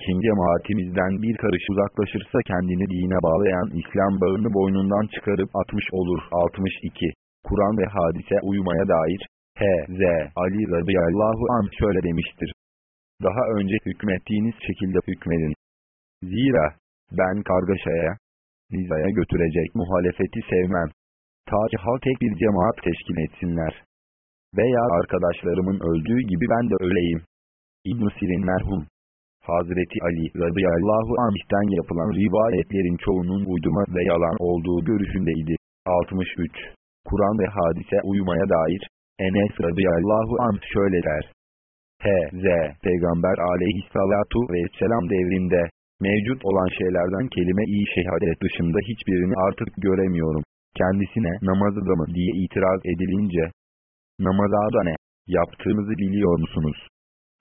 Kim cemaatimizden bir karış uzaklaşırsa kendini dine bağlayan İslam bağını boynundan çıkarıp atmış olur. 62. Kur'an ve hadise uymaya dair, H.Z. Ali radıyallahu an şöyle demiştir. Daha önce hükmettiğiniz şekilde hükmedin. Zira, ben kargaşaya, nizaya götürecek muhalefeti sevmem. Ta ki halk tek bir cemaat teşkil etsinler. Veya arkadaşlarımın öldüğü gibi ben de öleyim. İbn-i Sirin merhum. Hazreti Ali radıyallahu anh'ten yapılan rivayetlerin çoğunun uyduma ve yalan olduğu görüşündeydi. 63. Kur'an ve hadise uymaya dair, Enes radıyallahu anh şöyle der. H.Z. Peygamber aleyhissalatu vesselam devrinde, mevcut olan şeylerden kelime-i şehadet dışında hiçbirini artık göremiyorum. Kendisine namazı da mı diye itiraz edilince, namaza da ne, yaptığınızı biliyor musunuz?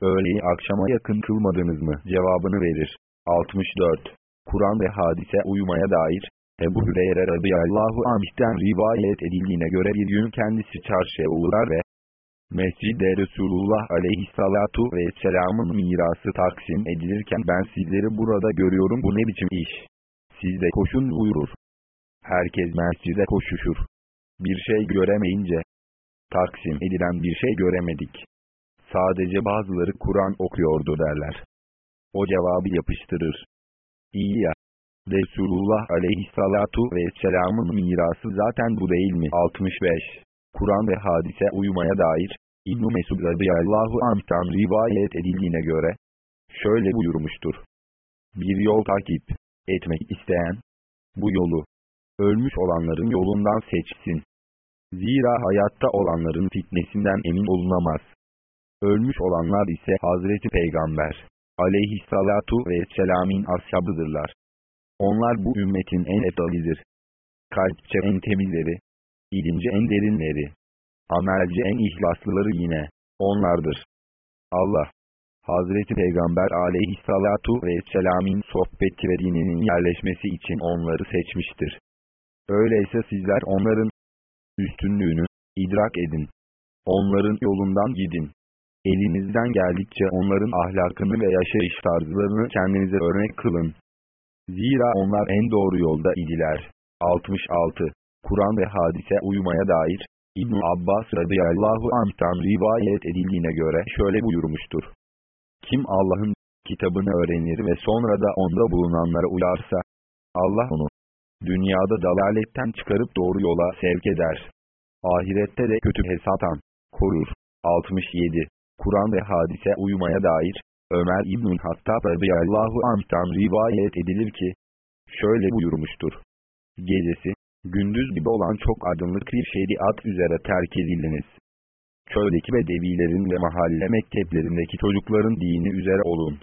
Öğleyi akşama yakın kılmadınız mı cevabını verir. 64. Kur'an ve hadise uymaya dair, Ebu Hüreyre radıyallahu anh'ten rivayet edildiğine göre bir gün kendisi çarşıya uğrar ve Mescid-i Resulullah aleyhissalatu vesselamın mirası taksim edilirken ben sizleri burada görüyorum bu ne biçim iş. Siz de koşun buyurur. Herkes mescide koşuşur. Bir şey göremeyince, taksim edilen bir şey göremedik. Sadece bazıları Kur'an okuyordu derler. O cevabı yapıştırır. İyi ya. Resulullah aleyhissalatu vesselamın mirası zaten bu değil mi? 65. Kur'an ve hadise uymaya dair, İbn-i Mesud radıyallahu anh'tan rivayet edildiğine göre, şöyle buyurmuştur. Bir yol takip etmek isteyen, bu yolu, ölmüş olanların yolundan seçsin. Zira hayatta olanların fitnesinden emin olunamaz. Ölmüş olanlar ise Hazreti Peygamber, aleyhissalatu vesselam'in ashabıdırlar. Onlar bu ümmetin en efdalidir. Kalpçe en temizleri, ilimce en derinleri, amelce en ihlaslıları yine, onlardır. Allah, Hazreti Peygamber aleyhissalatu vesselam'in sohbeti ve dininin yerleşmesi için onları seçmiştir. Öyleyse sizler onların üstünlüğünü idrak edin. Onların yolundan gidin. Elinizden geldikçe onların ahlakını ve yaşayış tarzlarını kendinize örnek kılın. Zira onlar en doğru yolda idiler. 66. Kur'an ve hadise uymaya dair, İbn Abbas radıyallahu anh'tan rivayet edildiğine göre şöyle buyurmuştur. Kim Allah'ın kitabını öğrenir ve sonra da onda bulunanlara uyarsa, Allah onu dünyada dalaletten çıkarıp doğru yola sevk eder. Ahirette de kötü hesaptan korur. 67. Kur'an ve hadise uymaya dair, Ömer İbn-i Hattab radıyallahu anh'tan rivayet edilir ki, şöyle buyurmuştur. Gecesi, gündüz gibi olan çok aydınlık bir şeriat üzere terk edildiniz. Çöldeki bedevilerin ve mahalle mekteplerindeki çocukların dini üzere olun.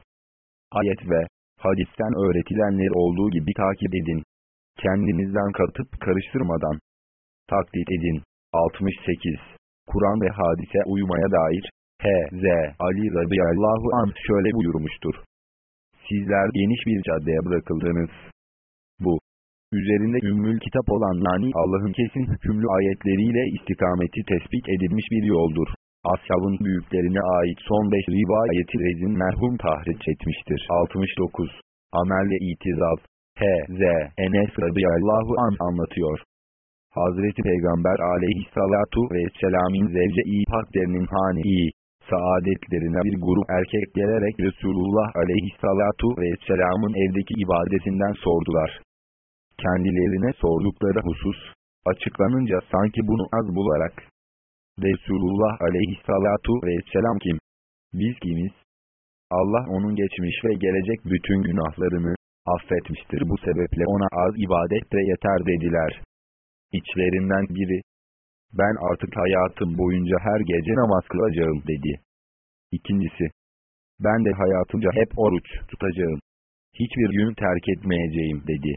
Ayet ve hadisten öğretilenler olduğu gibi takip edin. Kendinizden katıp karıştırmadan taklit edin. 68. Kur'an ve hadise uymaya dair, H.Z. Ali radıyallahu anh şöyle buyurmuştur. Sizler geniş bir caddeye bırakıldınız. Bu, üzerinde ümmül kitap olan yani Allah'ın kesin hükümlü ayetleriyle istikameti tespit edilmiş bir yoldur. Ashabın büyüklerine ait son 5 rivayeti rezin merhum tahriç etmiştir. 69. Amelle itizal. H.Z. Enes radıyallahu an anlatıyor. Hazreti Peygamber aleyhissalatu vesselam'in zevce-i paklerinin hani saadetlerine bir grup erkek gelerek Resulullah aleyhissalatu vesselamın evdeki ibadetinden sordular. Kendilerine sordukları husus, açıklanınca sanki bunu az bularak, Resulullah aleyhissalatu vesselam kim? Biz kimiz? Allah onun geçmiş ve gelecek bütün günahlarını affetmiştir. Bu sebeple ona az ibadet de yeter dediler. İçlerinden biri, ben artık hayatım boyunca her gece namaz kılacağım dedi. İkincisi, ben de hayatımca hep oruç tutacağım. hiçbir gün terk etmeyeceğim dedi.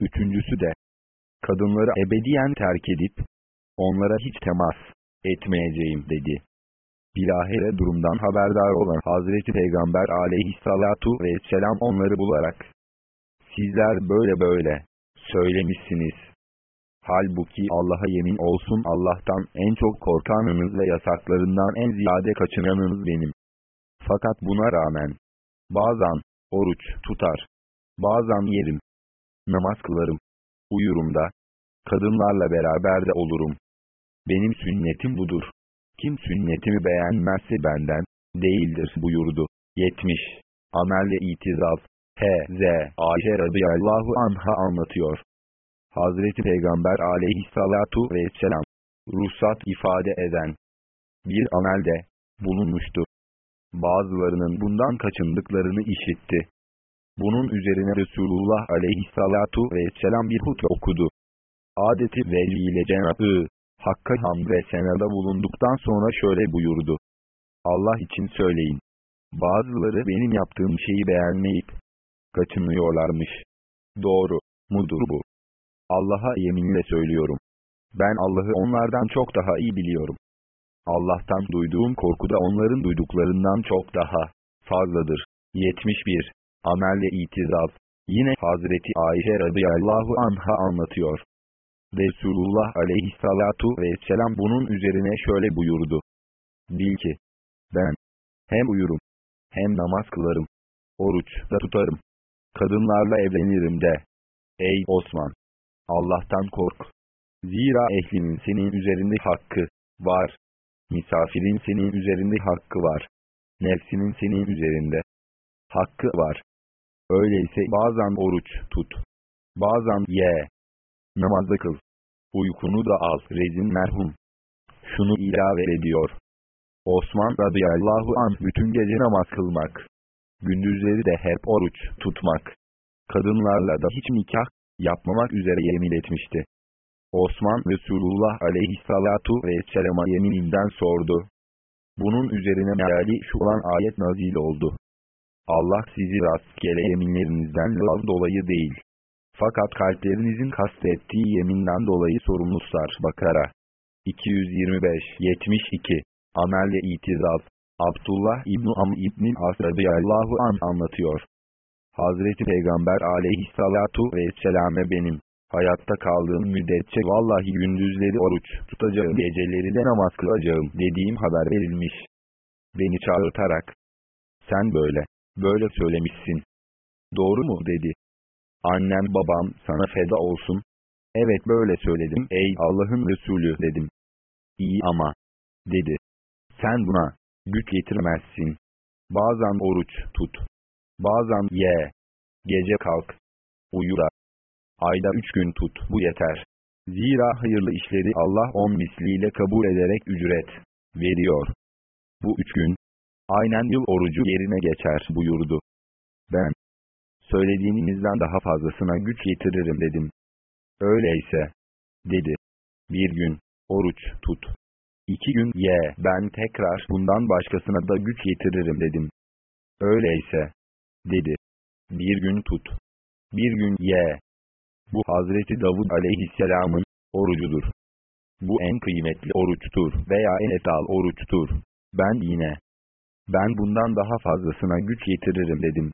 Üçüncüsü de, kadınları ebediyen terk edip, onlara hiç temas etmeyeceğim dedi. Bilahare durumdan haberdar olan Hazreti Peygamber aleyhissalatu vesselam onları bularak, sizler böyle böyle söylemişsiniz. Halbuki Allah'a yemin olsun Allah'tan en çok korkanınız ve yasaklarından en ziyade kaçınanınız benim. Fakat buna rağmen, bazen oruç tutar, bazen yerim, namaz kılarım, uyurum da, kadınlarla beraber de olurum. Benim sünnetim budur. Kim sünnetimi beğenmezse benden değildir buyurdu. 70. Amelle itizaz. H.Z. Ayşe radıyallahu anha anlatıyor. Hazreti Peygamber aleyhissalatu vesselam ruhsat ifade eden bir amelde bulunmuştu. Bazılarının bundan kaçındıklarını işitti. Bunun üzerine Resulullah aleyhissalatu vesselam bir hutbe okudu. Adeti veli ile Cenab-ı Hakk'a hamd ve senada bulunduktan sonra şöyle buyurdu. Allah için söyleyin. Bazıları benim yaptığım şeyi beğenmeyip kaçınıyorlarmış. Doğru mudur bu? Allah'a yeminle söylüyorum. Ben Allah'ı onlardan çok daha iyi biliyorum. Allah'tan duyduğum korku da onların duyduklarından çok daha fazladır. 71. Amelle itizaz. Yine Hazreti Ayşe radıyallahu anha anlatıyor. Resulullah aleyhissalatu vesselam bunun üzerine şöyle buyurdu. Bil ki, ben hem uyurum, hem namaz kılarım, oruç da tutarım, kadınlarla evlenirim de. Ey Osman! Allah'tan kork. Zira ehlinin senin üzerinde hakkı var. Misafirin senin üzerinde hakkı var. Nefsinin senin üzerinde hakkı var. Öyleyse bazen oruç tut. Bazen ye. Namazda kıl. Uykunu da al. Rezin merhum. Şunu ilave ediyor. Osman radıyallahu anh bütün gece namaz kılmak. Gündüzleri de hep oruç tutmak. Kadınlarla da hiç nikah yapmamak üzere yemin etmişti. Osman Resulullah aleyhissalatu vesselama yemininden sordu. Bunun üzerine meali şu olan ayet nazil oldu. Allah sizi rastgele yeminlerinizden dolayı değil. Fakat kalplerinizin kastettiği yeminden dolayı sorumluslar. Bakara 225 72 Amelle itizaz Abdullah İbni Am İbni As radıyallahu an anlatıyor. Hazreti Peygamber aleyhissalatu vesselame benim hayatta kaldığım müddetçe vallahi gündüzleri oruç tutacağım geceleri de namaz kılacağım dediğim haber verilmiş. Beni çağırtarak sen böyle böyle söylemişsin. Doğru mu dedi. Annem babam sana feda olsun. Evet böyle söyledim ey Allah'ın Resulü dedim. İyi ama dedi. Sen buna güç getirmezsin. Bazen oruç tut. Bazen ye. Gece kalk. Uyu da. Ayda üç gün tut. Bu yeter. Zira hayırlı işleri Allah on misliyle kabul ederek ücret veriyor. Bu üç gün, aynen yıl orucu yerine geçer buyurdu. Ben, söylediğinizden daha fazlasına güç getiririm dedim. Öyleyse, dedi. Bir gün, oruç tut. İki gün ye, ben tekrar bundan başkasına da güç getiririm dedim. Öyleyse, dedi. Bir gün tut. Bir gün ye. Bu Hazreti Davud aleyhisselamın orucudur. Bu en kıymetli oruçtur veya en etal oruçtur. Ben yine, ben bundan daha fazlasına güç getiririm dedim.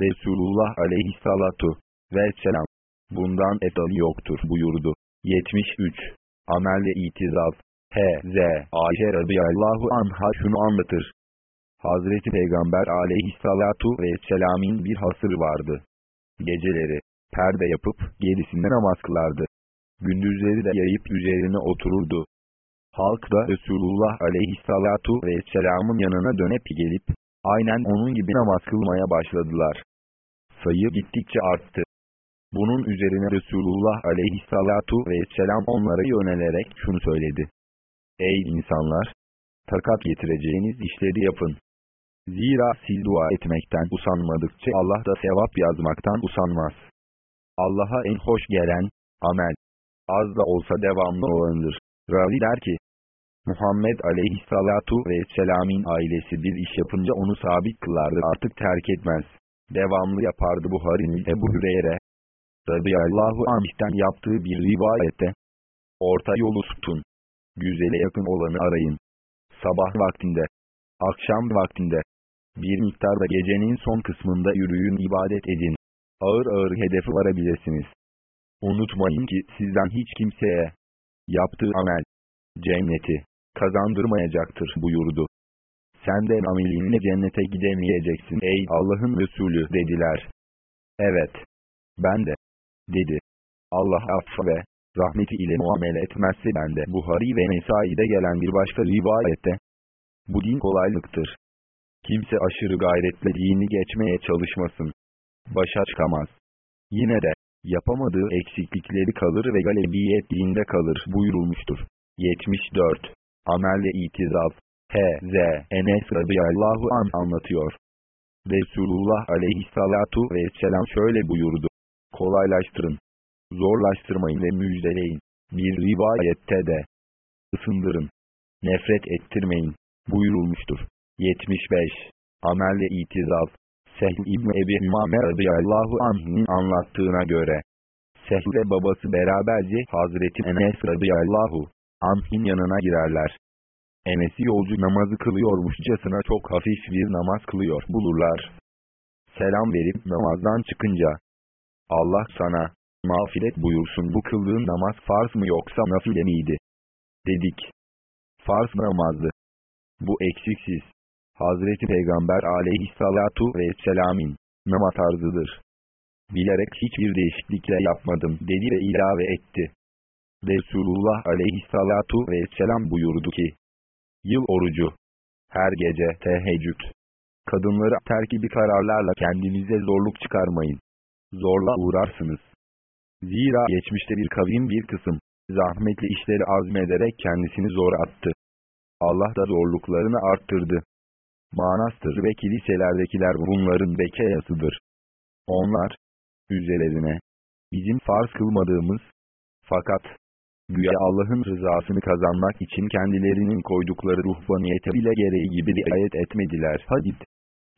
Resulullah aleyhissalatu vesselam, bundan etali yoktur buyurdu. 73. Amelle itizaz. H.Z. Ayşe radıyallahu anha şunu anlatır. Hazreti Peygamber aleyhissalatu vesselam'in bir hasırı vardı. Geceleri, perde yapıp gerisinde namaz kılardı. Gündüzleri de yayıp üzerine otururdu. Halk da Resulullah aleyhissalatu vesselamın yanına dönüp gelip, aynen onun gibi namaz kılmaya başladılar. Sayı gittikçe arttı. Bunun üzerine Resulullah aleyhissalatu vesselam onlara yönelerek şunu söyledi. Ey insanlar! Takat getireceğiniz işleri yapın. Zira siz dua etmekten usanmadıkça Allah da sevap yazmaktan usanmaz. Allah'a en hoş gelen, amel, az da olsa devamlı olandır. Ravi der ki, Muhammed aleyhissalatu vesselam'in ailesi bir iş yapınca onu sabit kılardı artık terk etmez. devamlı yapardı Buhari'nin Ebu Hüreyre radıyallahu anh'ten yaptığı bir rivayette orta yolu tutun. Güzele yakın olanı arayın. Sabah vaktinde, akşam vaktinde, bir miktarda gecenin son kısmında yürüyün ibadet edin. Ağır ağır hedefi varabilirsiniz. Unutmayın ki sizden hiç kimseye yaptığı amel, cenneti kazandırmayacaktır buyurdu. Sen de amelinle cennete gidemeyeceksin ey Allah'ın Resulü dediler. Evet. Ben de. Dedi. Allah affı ve rahmeti ile muamele etmezse ben de Buhari ve Nesai'de gelen bir başka rivayette. Bu din kolaylıktır. Kimse aşırı gayretle dini geçmeye çalışmasın. Başa çıkamaz. Yine de, yapamadığı eksiklikleri kalır ve galebiyet dinde kalır buyurulmuştur. 74. Amelle itizal. H.Z. Enes radıyallahu an anlatıyor. Resulullah aleyhissalatu vesselam şöyle buyurdu. Kolaylaştırın. Zorlaştırmayın ve müjdeleyin. Bir rivayette de ısındırın. Nefret ettirmeyin. Buyurulmuştur. 75. Amelle itizal. Sehl İbni Ebi Hümame radıyallahu anh'ın anlattığına göre, Sehl ve babası beraberce Hazreti Enes radıyallahu anh'ın yanına girerler. Enes'i yolcu namazı kılıyormuşçasına çok hafif bir namaz kılıyor bulurlar. Selam verip namazdan çıkınca, Allah sana, mağfiret buyursun bu kıldığın namaz farz mı yoksa nafile miydi? Dedik. Farz namazdı. Bu eksiksiz. Hazreti Peygamber aleyhissalatu vesselam'in namaz tarzıdır. Bilerek hiçbir değişiklikle yapmadım dedi ve ilave etti. Resulullah aleyhissalatu vesselam buyurdu ki, Yıl orucu, her gece teheccüd, kadınları terkibi kararlarla kendinize zorluk çıkarmayın. Zorla uğrarsınız. Zira geçmişte bir kavim bir kısım, zahmetli işleri azmederek kendisini zor attı. Allah da zorluklarını arttırdı. Manastır ve kiliselerdekiler bunların bekayasıdır. Onlar, üzerlerine, bizim farz kılmadığımız, fakat, güya Allah'ın rızasını kazanmak için kendilerinin koydukları ruhbaniyete bile gereği gibi riayet etmediler. Hadid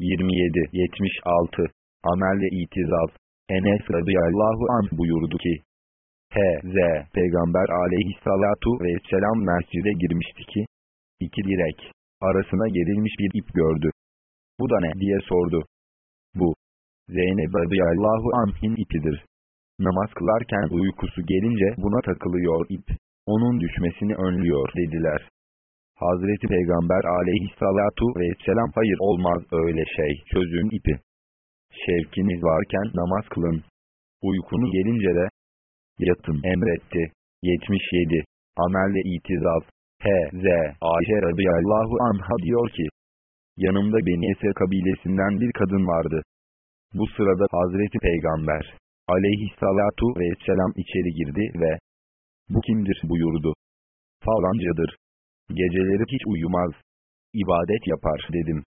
27-76 Amelle itizal Enes radıyallahu anh buyurdu ki, H.Z. Peygamber aleyhissalatu vesselam mescide girmişti ki, iki direk, arasına gerilmiş bir ip gördü. Bu da ne diye sordu. Bu, Zeynep radıyallahu anh'in ipidir. Namaz kılarken uykusu gelince buna takılıyor ip. Onun düşmesini önlüyor dediler. Hazreti Peygamber aleyhissalatu vesselam hayır olmaz öyle şey çözün ipi. Şevkiniz varken namaz kılın. Uykunu gelince de yatın emretti. 77. Amelle itizal. H.Z. Ayşe radıyallahu anha diyor ki, yanımda Beni Eser kabilesinden bir kadın vardı. Bu sırada Hazreti Peygamber, aleyhissalatu vesselam içeri girdi ve, bu kimdir buyurdu. Falancadır. Geceleri hiç uyumaz. İbadet yapar dedim.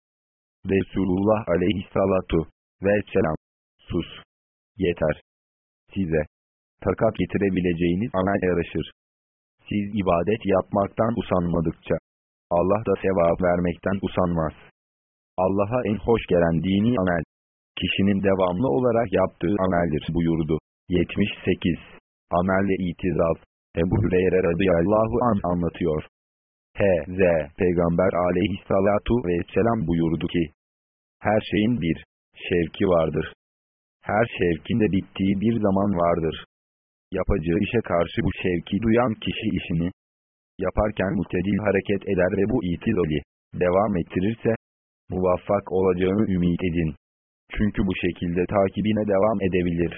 Resulullah aleyhissalatu vesselam, sus. Yeter. Size, takat getirebileceğiniz amel yaraşır. Siz ibadet yapmaktan usanmadıkça, Allah da sevap vermekten usanmaz. Allah'a en hoş gelen dini amel, kişinin devamlı olarak yaptığı ameldir buyurdu. 78. Amelle itizal. Ebu Hüreyre radıyallahu an anlatıyor. H.Z. Peygamber aleyhissalatu vesselam buyurdu ki, her şeyin bir şevki vardır. Her şevkin de bittiği bir zaman vardır. Yapacağı işe karşı bu şevki duyan kişi işini yaparken mutedil hareket eder ve bu itizali devam ettirirse, muvaffak olacağını ümit edin. Çünkü bu şekilde takibine devam edebilir.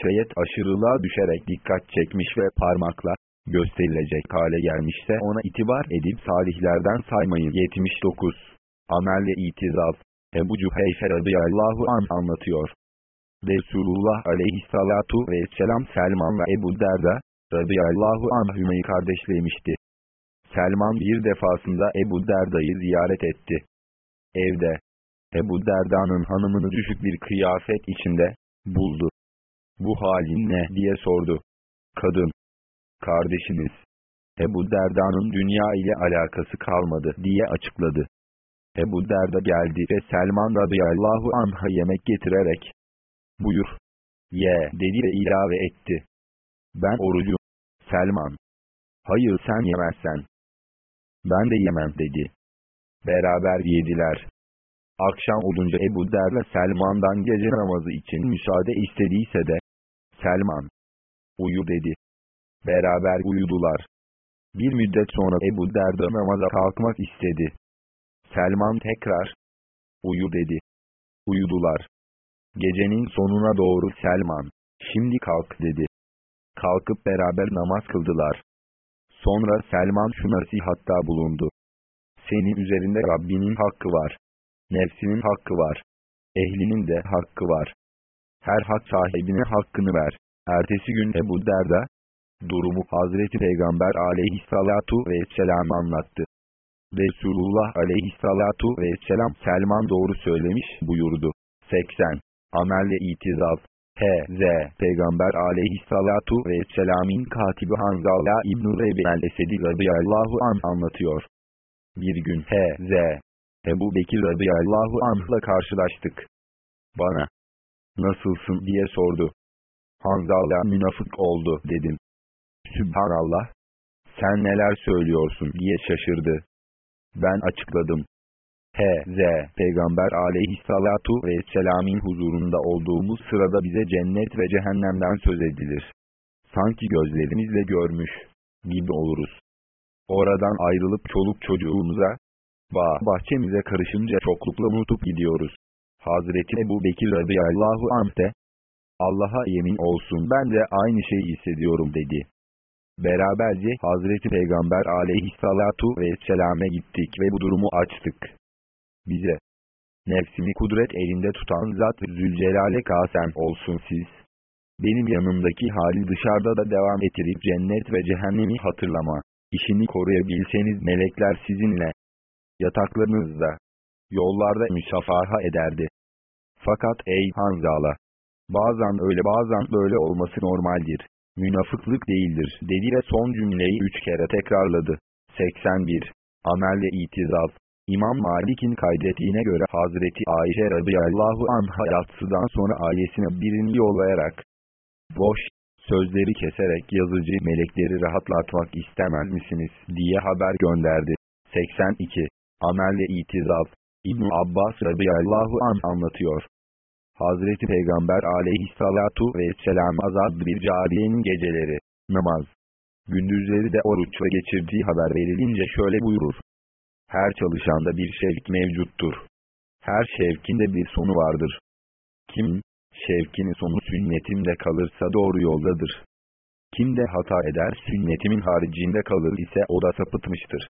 Şayet aşırılığa düşerek dikkat çekmiş ve parmakla gösterilecek hale gelmişse ona itibar edip salihlerden saymayın. 79. Amelle itizal. Ebu Cüheyfe radıyallahu an anlatıyor. Resulullah aleyhissalatu vesselam Selman ve Ebu Derda radıyallahu anhümeyi kardeşlemişti. Selman bir defasında Ebu Derda'yı ziyaret etti. Evde, Ebu Derda'nın hanımını düşük bir kıyafet içinde buldu. Bu halin ne diye sordu. Kadın, kardeşiniz, Ebu Derda'nın dünya ile alakası kalmadı diye açıkladı. Ebu Derda geldi ve Selman radıyallahu anh'a yemek getirerek, buyur, ye dedi ve ilave etti. Ben orucu, Selman, hayır sen yemezsen, ben de yemem dedi. Beraber yediler. Akşam olunca Ebu Derda Selman'dan gece namazı için müsaade istediyse de, Selman, uyu dedi. Beraber uyudular. Bir müddet sonra Ebu Derda namaza kalkmak istedi. Selman tekrar, uyu dedi. Uyudular. Gecenin sonuna doğru Selman, şimdi kalk dedi. Kalkıp beraber namaz kıldılar. Sonra Selman şu nasihatta bulundu. Senin üzerinde Rabbinin hakkı var. Nefsinin hakkı var. Ehlinin de hakkı var. Her hak sahibine hakkını ver. Ertesi gün Ebu Derda, durumu Hazreti Peygamber aleyhissalatu vesselam anlattı. Resulullah aleyhissalatu vesselam Selman doğru söylemiş buyurdu. 80. Amelle itizaz. H.Z. Peygamber aleyhissalatu vesselam'in katibi Hanzala İbn-i Rebel Esedi radıyallahu an anlatıyor. Bir gün H.Z. Ebu Bekir radıyallahu anh'la karşılaştık. Bana, nasılsın diye sordu. Hanzala münafık oldu dedim. Sübhanallah, sen neler söylüyorsun diye şaşırdı. Ben açıkladım. H.Z. Peygamber aleyhissalatu vesselam'in huzurunda olduğumuz sırada bize cennet ve cehennemden söz edilir. Sanki gözlerimizle görmüş gibi oluruz. Oradan ayrılıp çoluk çocuğumuza, bağ bahçemize karışınca çoklukla unutup gidiyoruz. Hazreti Ebu Bekir radıyallahu anh de, Allah'a yemin olsun ben de aynı şeyi hissediyorum dedi. Beraberce Hazreti Peygamber aleyhissalatu vesselam'e gittik ve bu durumu açtık. Bize, nefsimi kudret elinde tutan zat Zülcelal'e kasem olsun siz. Benim yanımdaki hali dışarıda da devam ettirip cennet ve cehennemi hatırlama. İşini koruyabilseniz melekler sizinle, yataklarınızda, yollarda müşafaha ederdi. Fakat ey Hanzala! Bazen öyle bazen böyle olması normaldir. Münafıklık değildir dedi ve son cümleyi üç kere tekrarladı. 81. Amelle itizaz. İmam Malik'in kaydettiğine göre Hazreti Ayşe radıyallahu anh'a yatsıdan sonra ailesine birini yollayarak boş sözleri keserek yazıcı melekleri rahatlatmak istemez misiniz diye haber gönderdi. 82. Amelle itizaz. İbn Abbas radıyallahu an anlatıyor. Hazreti Peygamber aleyhissalatu vesselam azad bir cariyenin geceleri, namaz, gündüzleri de oruç ve geçirdiği haber verilince şöyle buyurur. Her çalışanda bir şevk mevcuttur. Her şevkinde bir sonu vardır. Kim, şevkinin sonu sünnetimde kalırsa doğru yoldadır. Kim de hata eder sünnetimin haricinde kalır ise o da sapıtmıştır.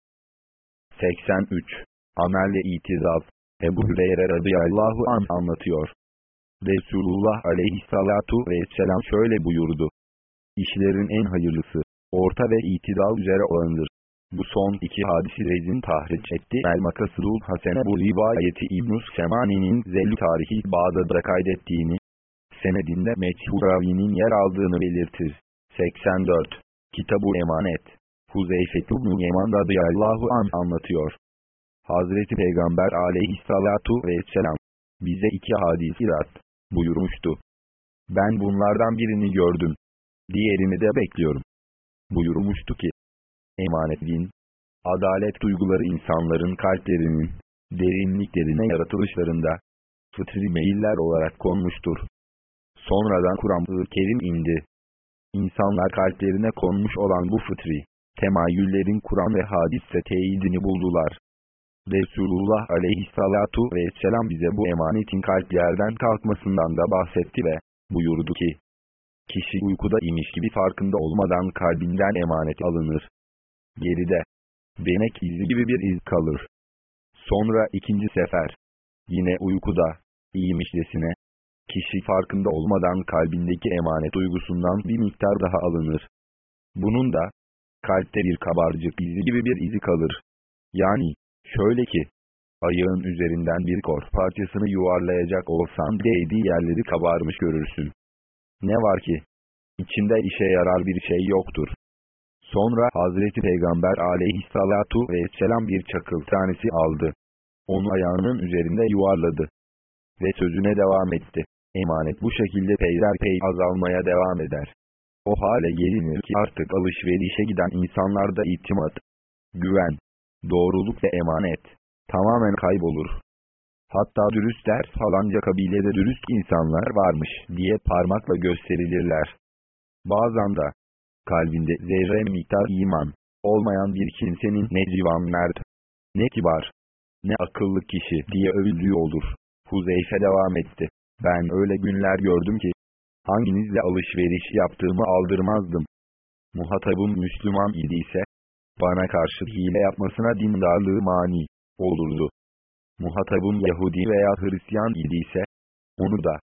83. Amelle itizaz. Ebu Hüreyre radıyallahu an anlatıyor. Resulullah aleyhissalatu vesselam şöyle buyurdu. İşlerin en hayırlısı, orta ve itidal üzere olandır. Bu son iki hadisi rezin tahriç etti. El-Makasırul Hasene bu rivayeti İbn-i Semani'nin zelli tarihi Bağdat'da kaydettiğini, senedinde Meçhuravi'nin yer aldığını belirtir. 84. Kitab-ı Emanet Huzeyfet ibn Yeman radıyallahu an anlatıyor. Hazreti Peygamber aleyhissalatu vesselam bize iki hadis irat buyurmuştu. Ben bunlardan birini gördüm. Diğerini de bekliyorum. Buyurmuştu ki, emanet din, adalet duyguları insanların kalplerinin, derinliklerine yaratılışlarında, fıtri meyiller olarak konmuştur. Sonradan Kur'an-ı Kerim indi. İnsanlar kalplerine konmuş olan bu fıtri, temayüllerin Kur'an ve hadiste teyidini buldular. Resulullah aleyhissalatu vesselam bize bu emanetin kalplerden kalkmasından da bahsetti ve buyurdu ki, Kişi uykuda imiş gibi farkında olmadan kalbinden emanet alınır. Geride, benek izi gibi bir iz kalır. Sonra ikinci sefer, yine uykuda, iyiymişcesine, kişi farkında olmadan kalbindeki emanet duygusundan bir miktar daha alınır. Bunun da, kalpte bir kabarcık izi gibi bir izi kalır. Yani, şöyle ki, ayağın üzerinden bir kor parçasını yuvarlayacak olsan değdiği yerleri kabarmış görürsün. Ne var ki? İçinde işe yarar bir şey yoktur. Sonra Hazreti Peygamber aleyhissalatu vesselam bir çakıl tanesi aldı. Onu ayağının üzerinde yuvarladı. Ve sözüne devam etti. Emanet bu şekilde peyderpey azalmaya devam eder. O hale gelinir ki artık alışverişe giden insanlarda itimat, güven, doğruluk ve emanet tamamen kaybolur. Hatta dürüstler falanca kabilede dürüst insanlar varmış diye parmakla gösterilirler. Bazen de kalbinde zerre miktar iman olmayan bir kimsenin ne civan mert, ne kibar, ne akıllı kişi diye övüldüğü olur. Huzeyfe devam etti. Ben öyle günler gördüm ki, hanginizle alışveriş yaptığımı aldırmazdım. Muhatabım Müslüman idiyse, bana karşı hile yapmasına dindarlığı mani olurdu. Muhatabım Yahudi veya Hristiyan idiyse, onu da,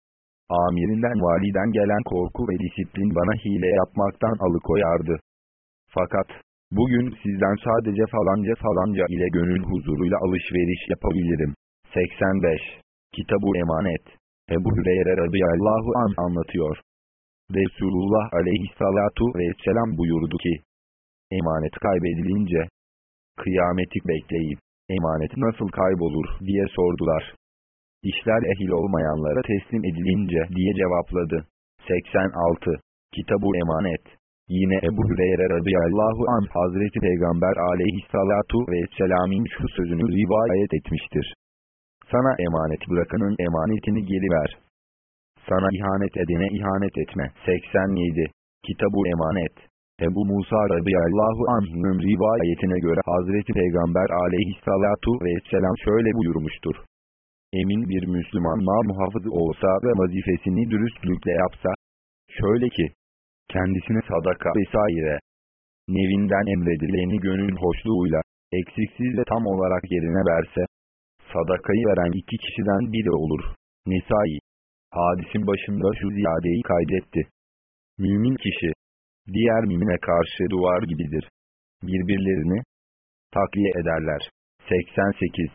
amirinden validen gelen korku ve disiplin bana hile yapmaktan alıkoyardı. Fakat, bugün sizden sadece falanca falanca ile gönül huzuruyla alışveriş yapabilirim. 85. Kitab-ı Emanet Ebu Hüreyre radıyallahu an anlatıyor. Resulullah aleyhissalatu vesselam buyurdu ki, emanet kaybedilince, kıyameti bekleyip, emanet nasıl kaybolur diye sordular. İşler ehil olmayanlara teslim edilince diye cevapladı. 86. Kitab-ı Emanet Yine Ebu Hüreyre radıyallahu an Hazreti Peygamber aleyhissalatu vesselam'in şu sözünü rivayet etmiştir. Sana emanet bırakanın emanetini geri ver. Sana ihanet edene ihanet etme. 87. Kitab-ı Emanet Ebu Musa radıyallahu anh'ın rivayetine göre Hazreti Peygamber aleyhissalatu vesselam şöyle buyurmuştur. Emin bir Müslüman muhafızı olsa ve vazifesini dürüstlükle yapsa, şöyle ki, kendisine sadaka vesaire, nevinden emredileni gönül hoşluğuyla, eksiksiz de tam olarak yerine verse, sadakayı veren iki kişiden biri olur. Nisai, hadisin başında şu ziyadeyi kaydetti. Mümin kişi, diğer mümine karşı duvar gibidir. Birbirlerini takviye ederler. 88.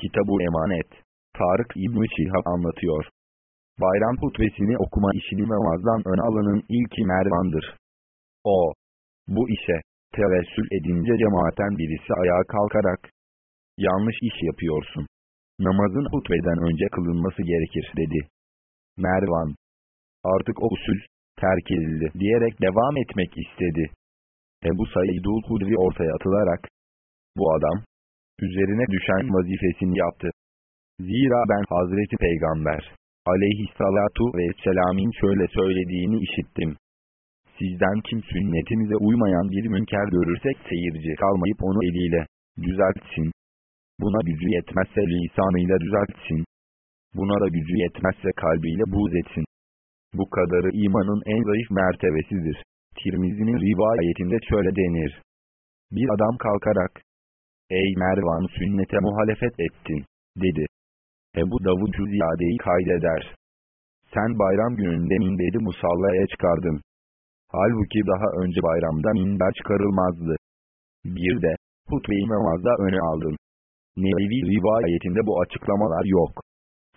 Kitab-ı Emanet Tarık İbn-i Şihab anlatıyor. Bayram hutbesini okuma işini namazdan ön alanın ilki Mervan'dır. O, bu işe, tevessül edince cemaaten birisi ayağa kalkarak, yanlış iş yapıyorsun. Namazın hutbeden önce kılınması gerekir dedi. Mervan, artık o usul, terk edildi diyerek devam etmek istedi. Ebu Saidul Hudri ortaya atılarak, bu adam, üzerine düşen vazifesini yaptı. Zira ben Hazreti Peygamber, aleyhissalatu vesselam'in şöyle söylediğini işittim. Sizden kim sünnetimize uymayan bir münker görürsek seyirci kalmayıp onu eliyle düzeltsin. Buna gücü yetmezse lisanıyla düzeltsin. Buna da gücü yetmezse kalbiyle buğz etsin. Bu kadarı imanın en zayıf mertebesidir. Tirmizi'nin rivayetinde şöyle denir. Bir adam kalkarak, Ey Mervan sünnete muhalefet ettin, dedi. Ebu Davud Ziyade'yi kaydeder. Sen bayram gününde minberi musallaya çıkardın. Halbuki daha önce bayramda minber çıkarılmazdı. Bir de, hutbe-i namazda öne aldın. Nevi rivayetinde bu açıklamalar yok.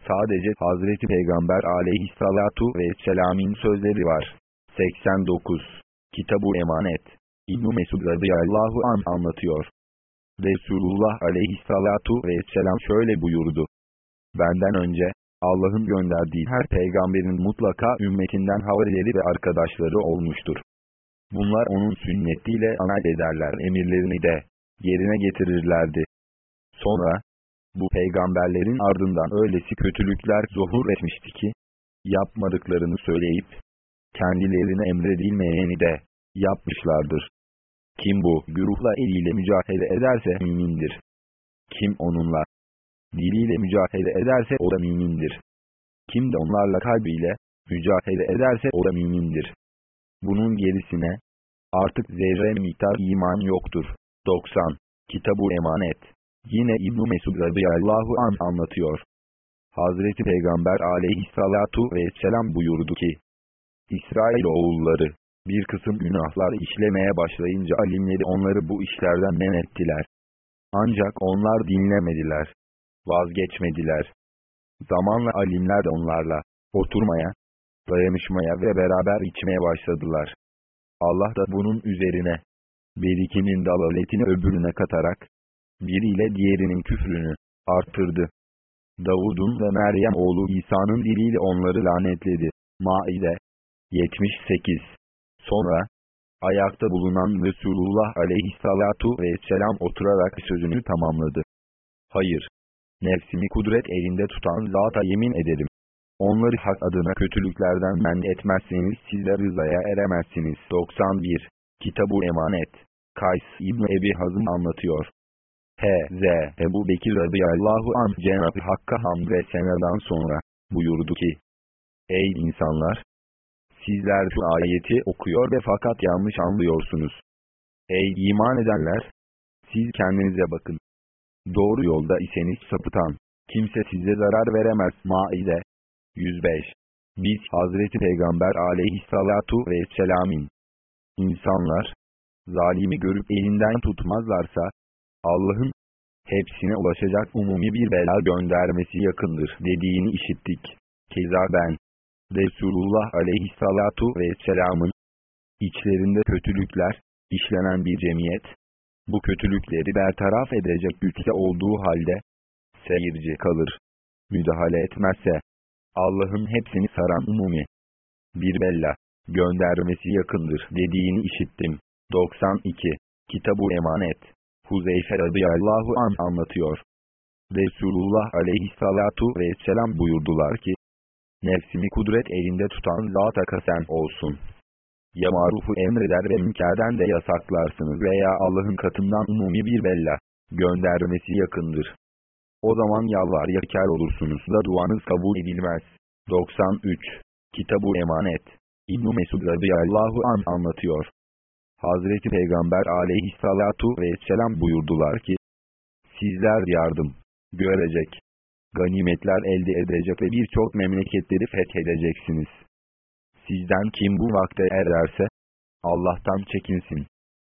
Sadece Hazreti Peygamber aleyhissalatu vesselam'in sözleri var. 89. Kitab-ı Emanet İbn-i Mesud radıyallahu an anlatıyor. Resulullah aleyhissalatu vesselam şöyle buyurdu. Benden önce, Allah'ın gönderdiği her peygamberin mutlaka ümmetinden havarileri ve arkadaşları olmuştur. Bunlar onun sünnetiyle amel ederler emirlerini de yerine getirirlerdi. Sonra, bu peygamberlerin ardından öylesi kötülükler zuhur etmişti ki, yapmadıklarını söyleyip, kendilerine emredilmeyeni de yapmışlardır. Kim bu güruhla eliyle mücadele ederse mümindir. Kim onunla diliyle mücadele ederse o da mümindir. Kim de onlarla kalbiyle mücadele ederse o da mümindir. Bunun gerisine artık zerre miktar iman yoktur. 90. Kitab-ı Emanet Yine İbn-i Mesud radıyallahu an anlatıyor. Hazreti Peygamber aleyhissalatu vesselam buyurdu ki, İsrail oğulları, bir kısım günahlar işlemeye başlayınca alimleri onları bu işlerden men ettiler. Ancak onlar dinlemediler, vazgeçmediler. Zamanla alimler de onlarla oturmaya, dayanışmaya ve beraber içmeye başladılar. Allah da bunun üzerine, berikinin dalaletini öbürüne katarak, biriyle diğerinin küfrünü arttırdı. Davud'un ve Meryem oğlu İsa'nın diliyle onları lanetledi. Maide 78 Sonra, ayakta bulunan Resulullah aleyhissalatu vesselam oturarak sözünü tamamladı. Hayır, nefsimi kudret elinde tutan zata yemin ederim. Onları hak adına kötülüklerden men etmezseniz sizler rızaya eremezsiniz. 91 Kitab-ı Emanet Kays İbni Ebi Hazım anlatıyor. H.Z. Ebu Bekir radıyallahu anh Cenab-ı Hakk'a hamd ve senadan sonra buyurdu ki Ey insanlar! Sizler şu ayeti okuyor ve fakat yanlış anlıyorsunuz. Ey iman edenler! Siz kendinize bakın. Doğru yolda iseniz sapıtan, kimse size zarar veremez. Maide 105 Biz Hazreti Peygamber aleyhissalatu vesselam'in insanlar, zalimi görüp elinden tutmazlarsa, Allah'ın hepsine ulaşacak umumi bir bela göndermesi yakındır dediğini işittik. Keza ben, Resulullah aleyhissalatu vesselamın içlerinde kötülükler, işlenen bir cemiyet, bu kötülükleri bertaraf edecek güçte olduğu halde, seyirci kalır. Müdahale etmezse, Allah'ın hepsini saran umumi bir bella göndermesi yakındır dediğini işittim. 92 Kitab-ı Emanet Huzeyfe radıyallahu an anlatıyor. Resulullah aleyhissalatu vesselam buyurdular ki, Nefsimi kudret elinde tutan zata kasen olsun. Ya marufu emreder ve münkerden de yasaklarsınız veya Allah'ın katından umumi bir bella göndermesi yakındır. O zaman yalvar yakar olursunuz da duanız kabul edilmez. 93 Kitab-ı Emanet İbn-i Mesud radıyallahu an anlatıyor. Hazreti Peygamber aleyhissalatu vesselam buyurdular ki, Sizler yardım görecek, ganimetler elde edecek ve birçok memleketleri fethedeceksiniz. Sizden kim bu vakte ererse, Allah'tan çekinsin.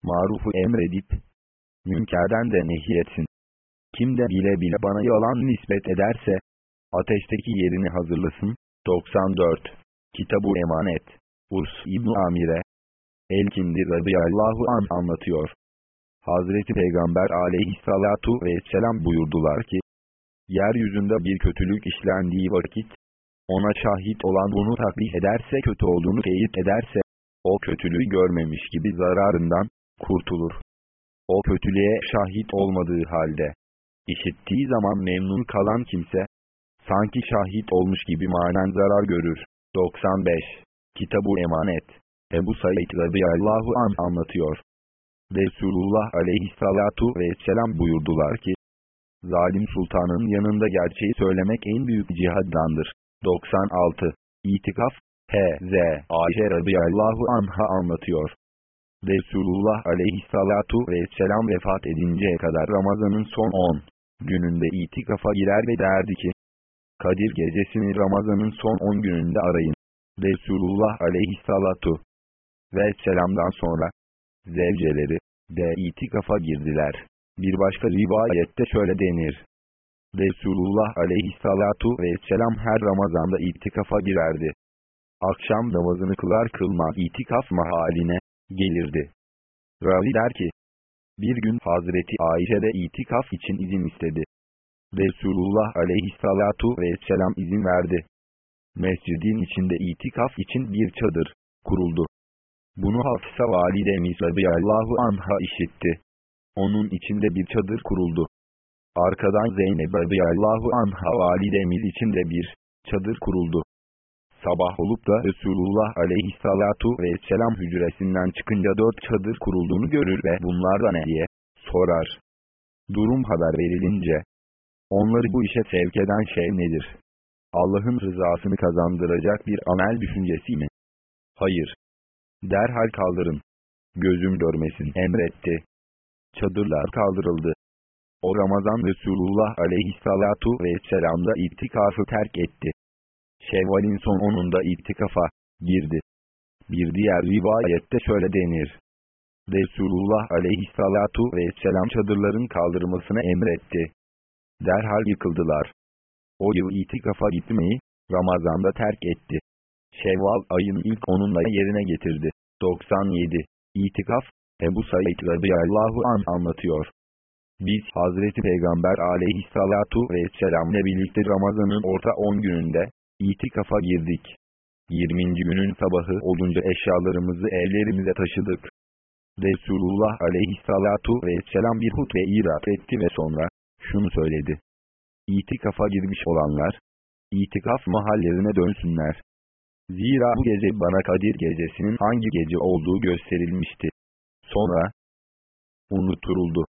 Marufu emredip, münkerden de nehyetsin. Kim de bile bile bana yalan nispet ederse, ateşteki yerini hazırlasın. 94 Kitab-ı Emanet Urs İbn Amire Elkindi radıyallahu an anlatıyor. Hazreti Peygamber aleyhissalatu vesselam buyurdular ki, Yeryüzünde bir kötülük işlendiği vakit, ona şahit olan bunu takbih ederse kötü olduğunu teyit ederse, o kötülüğü görmemiş gibi zararından kurtulur. O kötülüğe şahit olmadığı halde, işittiği zaman memnun kalan kimse, sanki şahit olmuş gibi manen zarar görür. 95 Kitab-ı Emanet Ebu Said radıyallahu an anlatıyor. Resulullah aleyhissalatu vesselam buyurdular ki, Zalim sultanın yanında gerçeği söylemek en büyük cihaddandır. 96 İtikaf H.Z. Ayşe radıyallahu anha anlatıyor. Resulullah aleyhissalatu vesselam vefat edinceye kadar Ramazan'ın son 10 gününde itikafa girer ve derdi ki, Kadir gecesini Ramazan'ın son 10 gününde arayın. Resulullah aleyhissalatu vesselam'dan sonra, zevceleri de itikafa girdiler. Bir başka rivayette şöyle denir. Resulullah aleyhissalatu vesselam her Ramazan'da itikafa girerdi. Akşam namazını kılar kılmaz itikaf mahaline gelirdi. Ravi der ki, bir gün Hazreti Ayşe de itikaf için izin istedi. Resulullah aleyhissalatu vesselam izin verdi. Mescidin içinde itikaf için bir çadır kuruldu. Bunu Hafsa validemiz radıyallahu anha işitti. Onun içinde bir çadır kuruldu. Arkadan Zeynep radıyallahu anha validemiz içinde bir çadır kuruldu. Sabah olup da Resulullah aleyhissalatu vesselam hücresinden çıkınca dört çadır kurulduğunu görür ve bunlarda ne diye sorar. Durum haber verilince, onları bu işe sevk eden şey nedir? Allah'ın rızasını kazandıracak bir amel düşüncesi mi? Hayır. Derhal kaldırın. Gözüm görmesin emretti çadırlar kaldırıldı. O Ramazan Resulullah aleyhissalatu vesselam'da itikafı terk etti. Şevval'in son onunda itikafa girdi. Bir diğer rivayette şöyle denir. Resulullah aleyhissalatu vesselam çadırların kaldırılmasını emretti. Derhal yıkıldılar. O yıl itikafa gitmeyi, Ramazan'da terk etti. Şevval ayın ilk onunla yerine getirdi. 97. İtikaf, Ebu Said radıyallahu an anlatıyor. Biz Hazreti Peygamber aleyhissalatu vesselam'le birlikte Ramazan'ın orta 10 gününde itikafa girdik. 20. günün sabahı olunca eşyalarımızı evlerimize taşıdık. Resulullah aleyhissalatu vesselam bir hutbe irat etti ve sonra şunu söyledi. İtikafa girmiş olanlar, itikaf mahallerine dönsünler. Zira bu gece bana Kadir gecesinin hangi gece olduğu gösterilmişti. Sonra unutturuldu.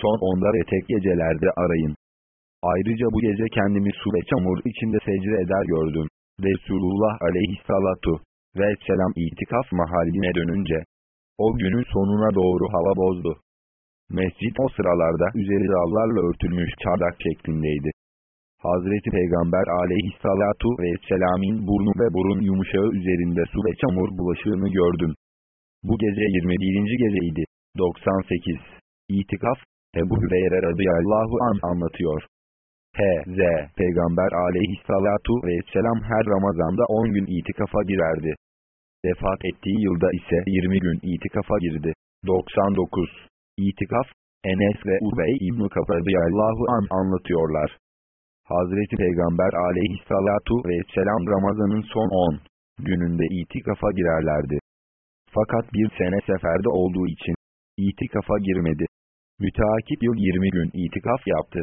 Son onda ve tek gecelerde arayın. Ayrıca bu gece kendimi su ve çamur içinde secde eder gördüm. Resulullah aleyhissalatu ve selam itikaf mahalline dönünce, o günün sonuna doğru hava bozdu. Mescit o sıralarda üzeri dallarla örtülmüş çardak şeklindeydi. Hazreti Peygamber aleyhissalatu vesselam'in burnu ve burun yumuşağı üzerinde su ve çamur bulaşığını gördüm. Bu gece 21. geceydi. 98. İtikaf, Ebu Hüreyre radıyallahu an anlatıyor. H.Z. Peygamber aleyhissalatu vesselam her Ramazan'da 10 gün itikafa girerdi. Vefat ettiği yılda ise 20 gün itikafa girdi. 99. İtikaf, Enes ve Ubey İbn-i radıyallahu an anlatıyorlar. Hazreti Peygamber aleyhissalatu vesselam Ramazan'ın son 10 gününde itikafa girerlerdi. Fakat bir sene seferde olduğu için itikafa girmedi. Müteakip yıl 20 gün itikaf yaptı.